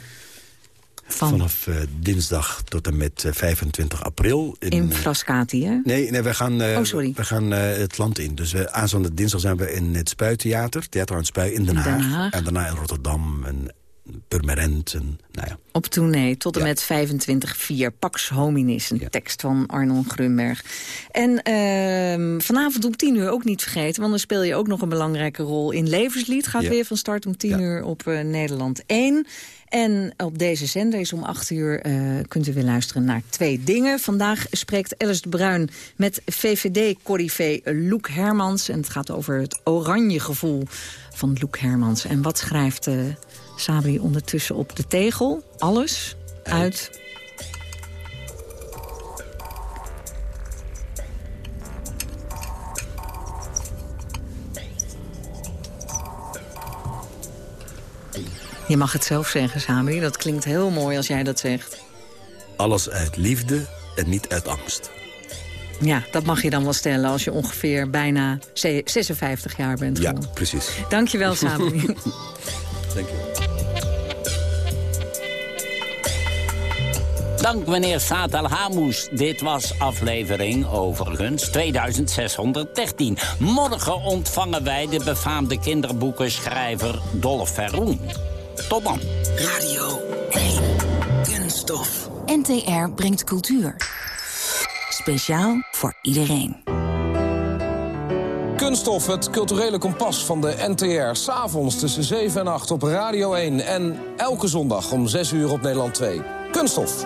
Speaker 7: Van...
Speaker 8: Vanaf uh, dinsdag tot en met 25 april.
Speaker 7: In, in Frascati, hè?
Speaker 8: Nee, nee we gaan,
Speaker 7: oh, sorry.
Speaker 8: we gaan het land in. Dus we, aanstaande dinsdag zijn we in het Spuitheater. Theater aan het Spui in Den Haag.
Speaker 7: Den Haag.
Speaker 8: En daarna in Rotterdam en Purmerend. En, nou ja.
Speaker 7: Op tournee tot en ja. met 25-4. Pax Hominis, een ja. tekst van Arnon Grunberg. En uh, vanavond om 10 uur ook niet vergeten... want dan speel je ook nog een belangrijke rol in Levenslied. Gaat weer van start om 10 uur op uh, Nederland 1... En op deze zender is om 8 uur uh, kunt u weer luisteren naar twee dingen. Vandaag spreekt Alice de Bruin met VVD-corrivé Loek Hermans. En het gaat over het oranje gevoel van Loek Hermans. En wat schrijft uh, Sabri ondertussen op de tegel? Alles uit... Je mag het zelf zeggen, Sabri. Dat klinkt heel mooi als jij dat zegt.
Speaker 8: Alles uit liefde en niet uit angst.
Speaker 7: Ja, dat mag je dan wel stellen als je ongeveer bijna 56 jaar bent.
Speaker 8: Ja, precies.
Speaker 7: Dankjewel, (laughs) Sabri.
Speaker 8: Dankjewel.
Speaker 6: Dank meneer Satel Hamous. Dit was aflevering overigens 2613. Morgen ontvangen wij de befaamde kinderboekenschrijver Dolf Verroen. Tot dan.
Speaker 13: Radio 1. Kunststof. NTR brengt cultuur. Speciaal voor iedereen.
Speaker 14: Kunststof, het culturele kompas van de NTR. S'avonds tussen 7 en 8 op Radio 1. En elke zondag om 6 uur op Nederland 2. Kunststof.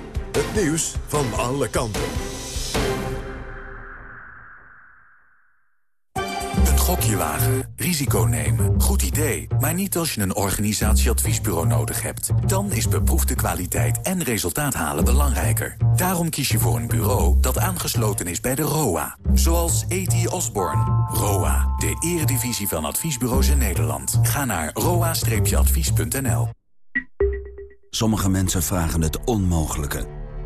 Speaker 15: Het nieuws van alle kanten.
Speaker 16: Een gokje wagen, risico nemen, goed idee. Maar niet als je een organisatieadviesbureau nodig hebt. Dan is beproefde kwaliteit en resultaat halen belangrijker. Daarom kies je voor een bureau dat aangesloten is bij de ROA. Zoals A.T. Osborne. ROA, de eredivisie van adviesbureaus in Nederland. Ga naar roa-advies.nl.
Speaker 17: Sommige mensen vragen het onmogelijke.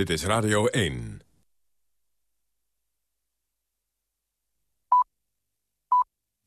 Speaker 18: Dit is Radio 1.